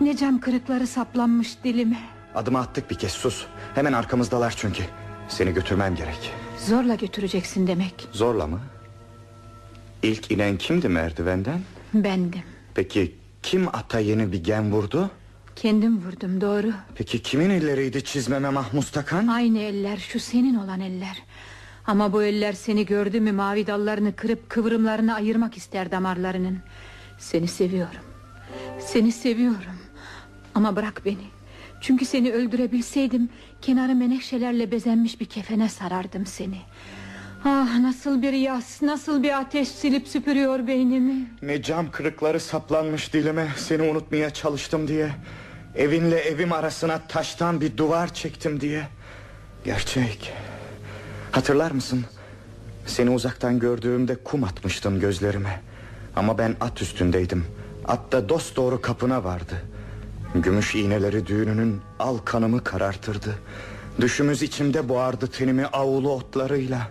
Ne cam kırıkları saplanmış dilime. Adımı attık bir kez sus. Hemen arkamızdalar çünkü. Seni götürmem gerek. Zorla götüreceksin demek. Zorla mı? İlk inen kimdi merdivenden? Bendim. Peki kim ata yeni bir gen vurdu? Kendim vurdum doğru. Peki kimin elleriydi çizmeme mahmus takan? Aynı eller şu senin olan eller. Ama bu eller seni gördü mü mavi dallarını kırıp kıvrımlarını ayırmak ister damarlarının. Seni seviyorum. Seni seviyorum. Ama bırak beni. Çünkü seni öldürebilseydim Kenarı menekşelerle bezenmiş bir kefene sarardım seni Ah nasıl bir yas Nasıl bir ateş silip süpürüyor beynimi. Ne cam kırıkları saplanmış dilime Seni unutmaya çalıştım diye. Evinle evim arasına taştan bir duvar çektim diye. Gerçek. Hatırlar mısın? Seni uzaktan gördüğümde kum atmıştım gözlerime. Ama ben at üstündeydim. At da dost doğru kapına vardı. Gümüş iğneleri düğününün al kanımı karartırdı. Düşümüz içimde boğardı tenimi avulu otlarıyla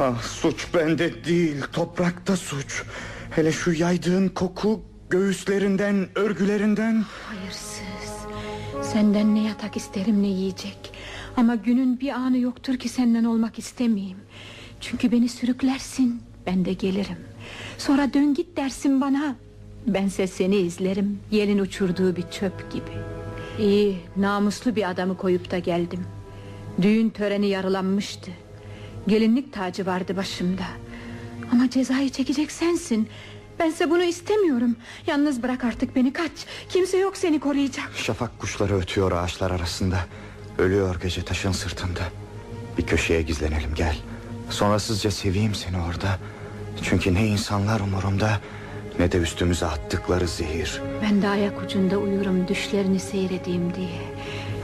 Ah suç bende değil toprakta suç. Hele şu yaydığın koku göğüslerinden örgülerinden. Hayırsız. Senden ne yatak isterim ne yiyecek. Ama günün bir anı yoktur ki senden olmak istemeyeyim. Çünkü beni sürüklersin Ben de gelirim. Sonra dön git dersin bana. Bense seni izlerim Yelin uçurduğu bir çöp gibi. İyi namuslu bir adamı koyup da geldim. Düğün töreni yarılanmıştı Gelinlik tacı vardı başımda. Ama cezayı çekecek sensin. Bense bunu istemiyorum. Yalnız bırak artık beni kaç. Kimse yok seni koruyacak. Şafak kuşları ötüyor ağaçlar arasında. Ölüyor gece taşın sırtında. Bir köşeye gizlenelim gel. Sonrasızca seveyim seni orada. Çünkü ne insanlar umurumda Ne de üstümüze attıkları zehir. Ben de ayak ucunda uyurum düşlerini seyredeyim diye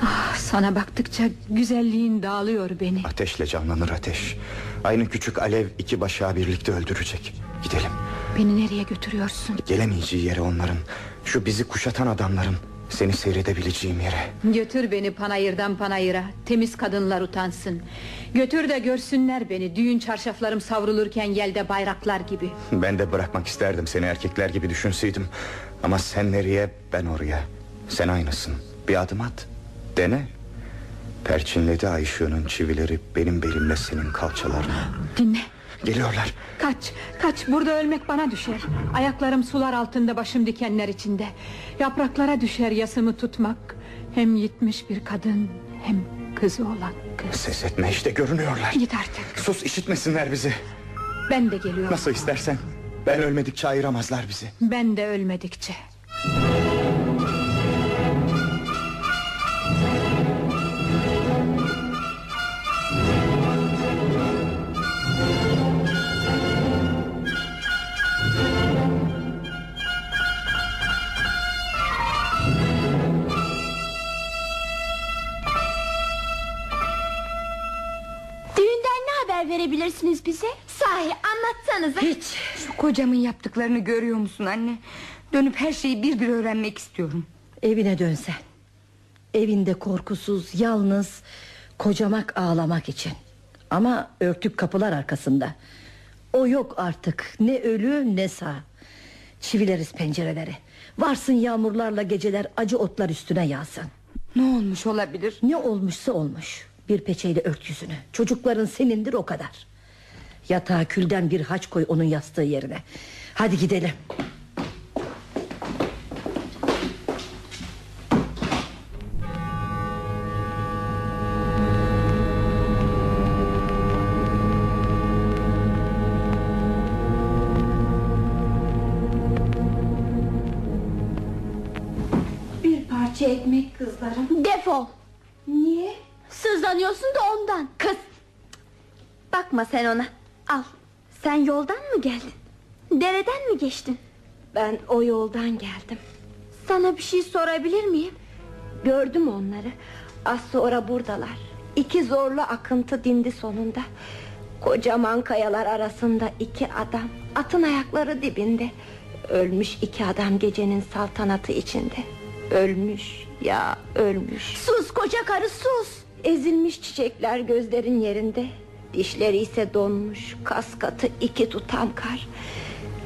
Ah sana baktıkça güzelliğin dağılıyor beni. Ateşle canlanır ateş. Aynı küçük alev iki başağı birlikte öldürecek. Gidelim. Beni nereye götürüyorsun? Gelemeyeceği yere onların. Şu bizi kuşatan adamların Seni seyredebileceğim yere. Götür beni panayırdan panayıra. Temiz kadınlar utansın. Götür de görsünler beni. Düğün çarşaflarım savrulurken yelde bayraklar gibi. Ben de bırakmak isterdim seni erkekler gibi düşünseydim. Ama sen nereye ben oraya. Sen aynısın. Bir adım at Dene. Perçinledi ay ışığının çivileri Benim belimle senin kalçalarına. Dinle. Geliyorlar. Kaç kaç. Burada ölmek bana düşer. Ayaklarım sular altında başım dikenler içinde. Yapraklara düşer yasımı tutmak. Hem yitmiş bir kadın Hem kızı olan kız. Ses etme işte görünüyorlar. Git artık. Sus işitmesinler bizi. Ben de geliyorum. Nasıl istersen. Ben ölmedikçe ayıramazlar bizi. Ben de ölmedikçe kocamın yaptıklarını görüyor musun anne? Dönüp her şeyi bir bir öğrenmek istiyorum. Evine dönsen. Evinde korkusuz yalnız Kocamak ağlamak için. Ama örtük kapılar arkasında. O yok artık. Ne ölü ne sağ. Çivileriz pencereleri. Varsın yağmurlarla geceler acı otlar üstüne yağsın. Ne olmuş olabilir? Ne olmuşsa olmuş. Bir peçeyle ört yüzünü. Çocukların senindir o kadar Yatağa külden bir haç koy onun yastığı yerine Hadi gidelim Bir parça ekmek kızlarım. Defol. Niye? Sızlanıyorsun da ondan. Kız. Bakma sen ona. Al. Sen yoldan mı geldin? Dereden mi geçtin? Ben o yoldan geldim. Sana bir şey sorabilir miyim? Gördüm onları. Az sonra buradalar. İki zorlu akıntı dindi sonunda. Kocaman kayalar arasında iki adam. Atın ayakları dibinde. Ölmüş iki adam gecenin saltanatı içinde. Ölmüş ya ölmüş. Sus koca karı sus. Ezilmiş çiçekler gözlerin yerinde. Dişleri ise donmuş kas katı iki tutam kar.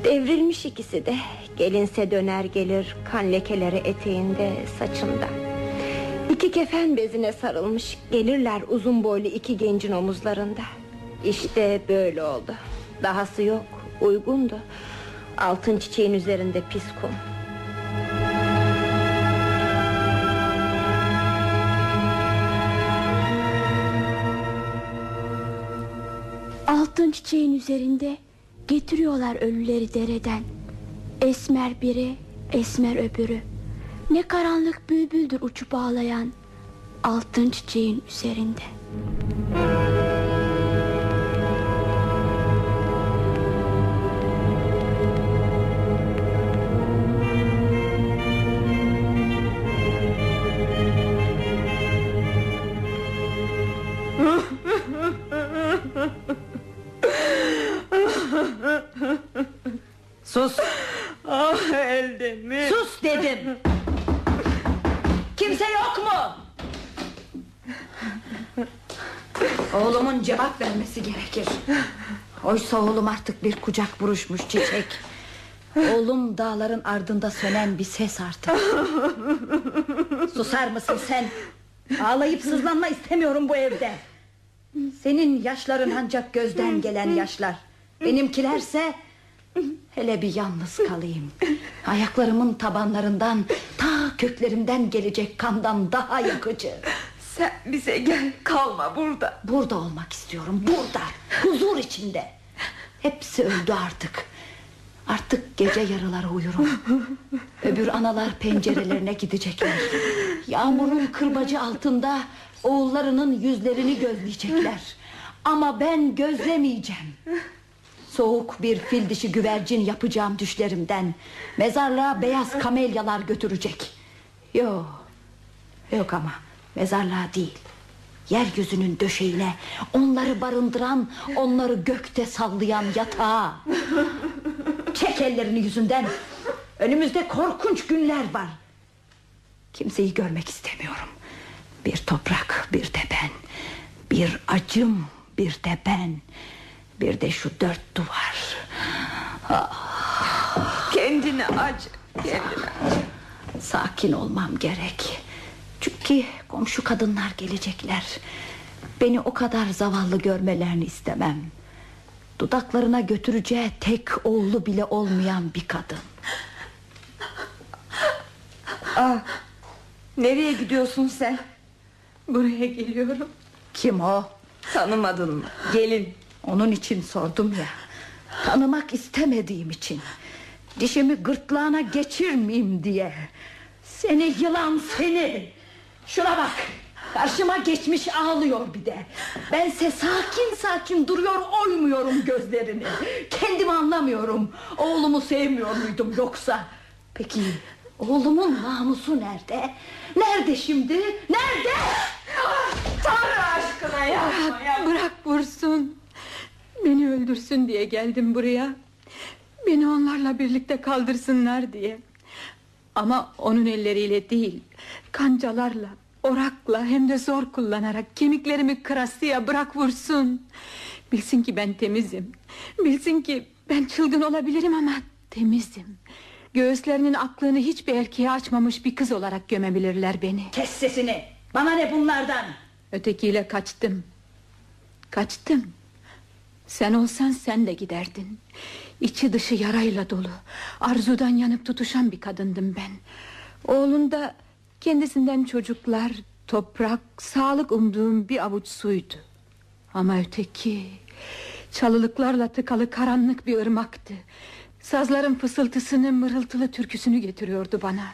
Devrilmiş ikisi de Gelinse döner gelir kan lekeleri eteğinde saçında. İki kefen bezine sarılmış Gelirler uzun boylu iki gencin omuzlarında. İşte böyle oldu. Dahası yok uygundu. Altın çiçeğin üzerinde pis kum Altın çiçeğin üzerinde getiriyorlar ölüleri dereden. Esmer biri, esmer öbürü. Ne karanlık bülbüldür uçup ağlayan altın çiçeğin üzerinde. Sus. Ah elde mi? Sus dedim. Kimse yok mu? Oğlumun cevap vermesi gerekir. Oysa oğlum artık bir kucak buruşmuş çiçek. Oğlum dağların ardında sönen bir ses artık. Susar mısın sen? Ağlayıp sızlanma istemiyorum bu evde. Senin yaşların ancak gözden gelen yaşlar. Benimkilerse Hele bir yalnız kalayım. Ayaklarımın tabanlarından Ta köklerimden gelecek kandan daha yakıcı. Sen bize gel kalma burada. Burada olmak istiyorum burada. Huzur içinde. Hepsi öldü artık. Artık gece yarıları uyurum. Öbür analar pencerelerine gidecekler. Yağmurun kırbacı altında Oğullarının yüzlerini gözleyecekler. Ama ben gözlemeyeceğim Soğuk bir fil dişi güvercin yapacağım düşlerimden. Mezarlığa beyaz kamelyalar götürecek. Yok Yok ama mezarlığa değil. Yeryüzünün döşeğine Onları barındıran Onları gökte sallayan yatağa. Çek ellerini yüzünden. Önümüzde korkunç günler var. Kimseyi görmek istemiyorum. Bir toprak bir de ben. Bir acım bir de ben Bir de şu dört duvar. Ah. Kendine acı Kendine acı Sakin olmam gerek. Çünkü komşu kadınlar gelecekler. Beni o kadar zavallı görmelerini istemem. Dudaklarına götüreceği tek oğlu bile olmayan bir kadın. Ah, Nereye gidiyorsun sen? Buraya geliyorum. Kim o? Tanımadın mı? Gelin Onun için sordum ya. Tanımak istemediğim için. Dişimi gırtlağına geçirmeyeyim diye. Seni yılan seni. Şuna bak. Karşıma geçmiş ağlıyor bir de. Bense sakin sakin duruyor oymuyorum gözlerini. Kendimi anlamıyorum. Oğlumu sevmiyor muydum yoksa? Peki oğlumun namusu nerede? Nerede şimdi? Nerede? Tanrı aşkına yapma, Bırak, bırak vursun Beni öldürsün diye geldim buraya. Beni onlarla birlikte kaldırsınlar diye. Ama onun elleriyle değil Kancalarla Orakla hem de zor kullanarak Kemiklerimi kırasıya bırak vursun. Bilsin ki ben temizim. Bilsin ki ben çılgın olabilirim ama Temizim. Göğüslerinin aklını hiçbir erkeğe açmamış bir kız olarak gömebilirler beni. Kes sesini. Bana ne bunlardan? Ötekiyle kaçtım. Kaçtım Sen olsan sen de giderdin. İçi dışı yarayla dolu. Arzudan yanıp tutuşan bir kadındım ben. Oğlunda kendisinden çocuklar Toprak, sağlık umduğum bir avuç suydu. Ama öteki Çalılıklarla tıkalı karanlık bir ırmaktı. Sazların fısıltısını mırıltılı türküsünü getiriyordu bana.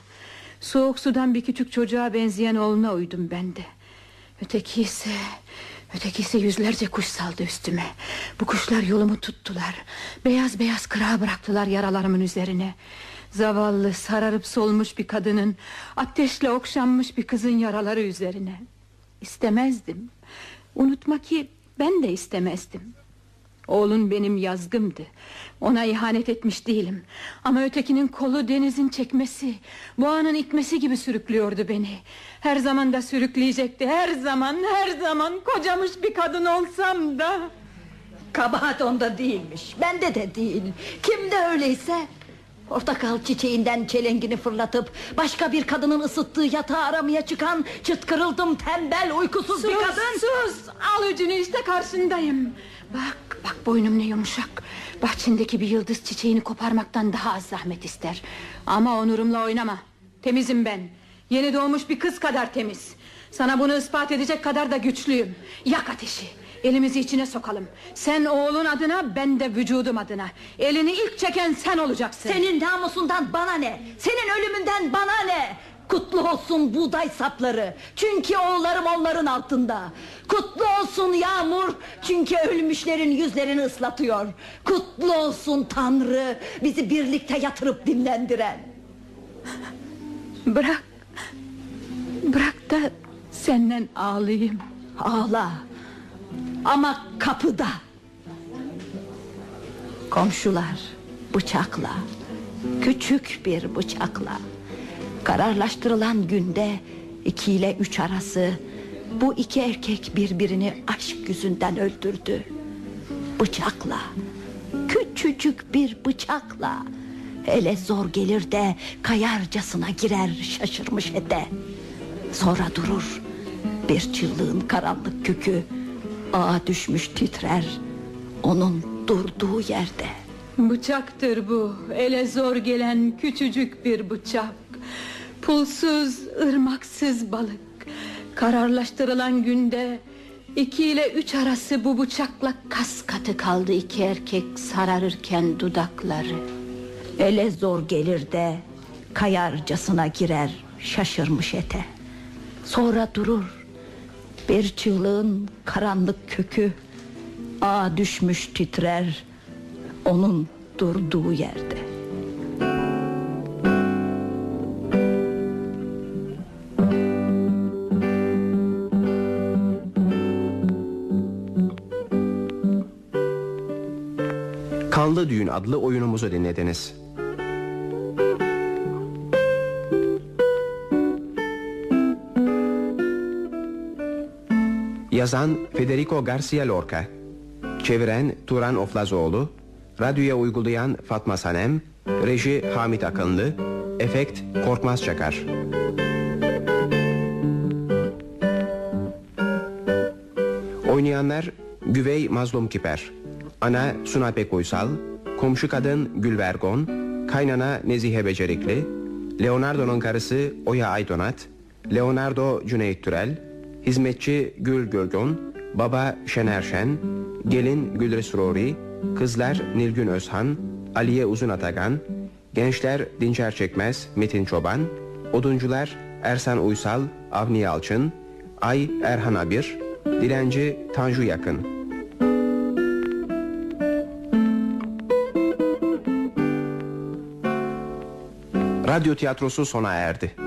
Soğuk sudan bir küçük çocuğa benzeyen oğluna uydum ben de. Öteki ise Öteki ise yüzlerce kuş saldı üstüme. Bu kuşlar yolumu tuttular. Beyaz beyaz kıra bıraktılar yaralarımın üzerine. Zavallı sararıp solmuş bir kadının Ateşle okşanmış bir kızın yaraları üzerine. İstemezdim. Unutma ki ben de istemezdim Oğlun benim yazgımdı. Ona ihanet etmiş değilim. Ama ötekinin kolu denizin çekmesi Boğanın itmesi gibi sürüklüyordu beni. Her zaman da sürükleyecekti. Her zaman her zaman Kocamış bir kadın olsam da. Kabahat onda değilmiş Bende de değil. Kimde öyleyse Portakal çiçeğinden çelengini fırlatıp Başka bir kadının ısıttığı yatağı aramaya çıkan Çıt kırıldım tembel uykusuz sus, bir kadın. Sus! Al ucunu işte karşındayım. Bak bak boynum ne yumuşak. Bahçendeki bir yıldız çiçeğini koparmaktan daha az zahmet ister. Ama onurumla oynama. Temizim ben. Yeni doğmuş bir kız kadar temiz. Sana bunu ispat edecek kadar da güçlüyüm. Yak ateşi. Elimizi içine sokalım. Sen oğlun adına ben de vücudum adına. Elini ilk çeken sen olacaksın. Senin namusundan bana ne? Senin ölümünden bana ne Kutlu olsun buğday sapları Çünkü oğullarım onların altında. Kutlu olsun yağmur Çünkü ölmüşlerin yüzlerini ıslatıyor. Kutlu olsun Tanrı Bizi birlikte yatırıp dinlendiren. Bırak Bırak da senden ağlayayım. Ağla Ama kapıda. Komşular Bıçakla Küçük bir bıçakla Kararlaştırılan günde iki ile üç arası Bu iki erkek birbirini aşk yüzünden öldürdü. Bıçakla Küçücük bir bıçakla. Hele zor gelir de kayarcasına girer şaşırmış ete. Sonra durur Bir çığlığın karanlık kökü Ağa düşmüş titrer Onun durduğu yerde. Bıçaktır bu ele zor gelen küçücük bir bıçak Pulsuz ırmaksız balık Kararlaştırılan günde iki ile üç arası bu bıçakla kas katı kaldı iki erkek sararırken dudakları. Ele zor gelir de kayarcasına girer şaşırmış ete. Sonra durur. Bir çığlığın karanlık kökü ağa düşmüş titrer onun durduğu yerde. Kanlı Düğün adlı oyunumuzu dinlediniz. Yazan Federico Garcia Lorca. Çeviren Turan Oflazoğlu. Radyoya uygulayan Fatma Sanem. Reji Hamit Akınlı. Efekt Korkmaz Çakar. Oynayanlar Güvey Mazlum Kiper Ana Suna Pek Uysal Komşu kadın Gülvergon Kaynana Nezihe Becerikli Leonardo'nun karısı Oya Aydonat Leonardo Cüneyt Türel Hizmetçi Gül Gölgon Baba Şener Şen Gelin Gülres Rory Kızlar Nilgün Özhan Aliye Uzun Atagan Gençler Dinçer Çekmez Metin Çoban Oduncular Ersan Uysal Avni Yalçın Ay Erhan Abir Dilenci Tanju Yakın Radyo tiyatrosu sona erdi.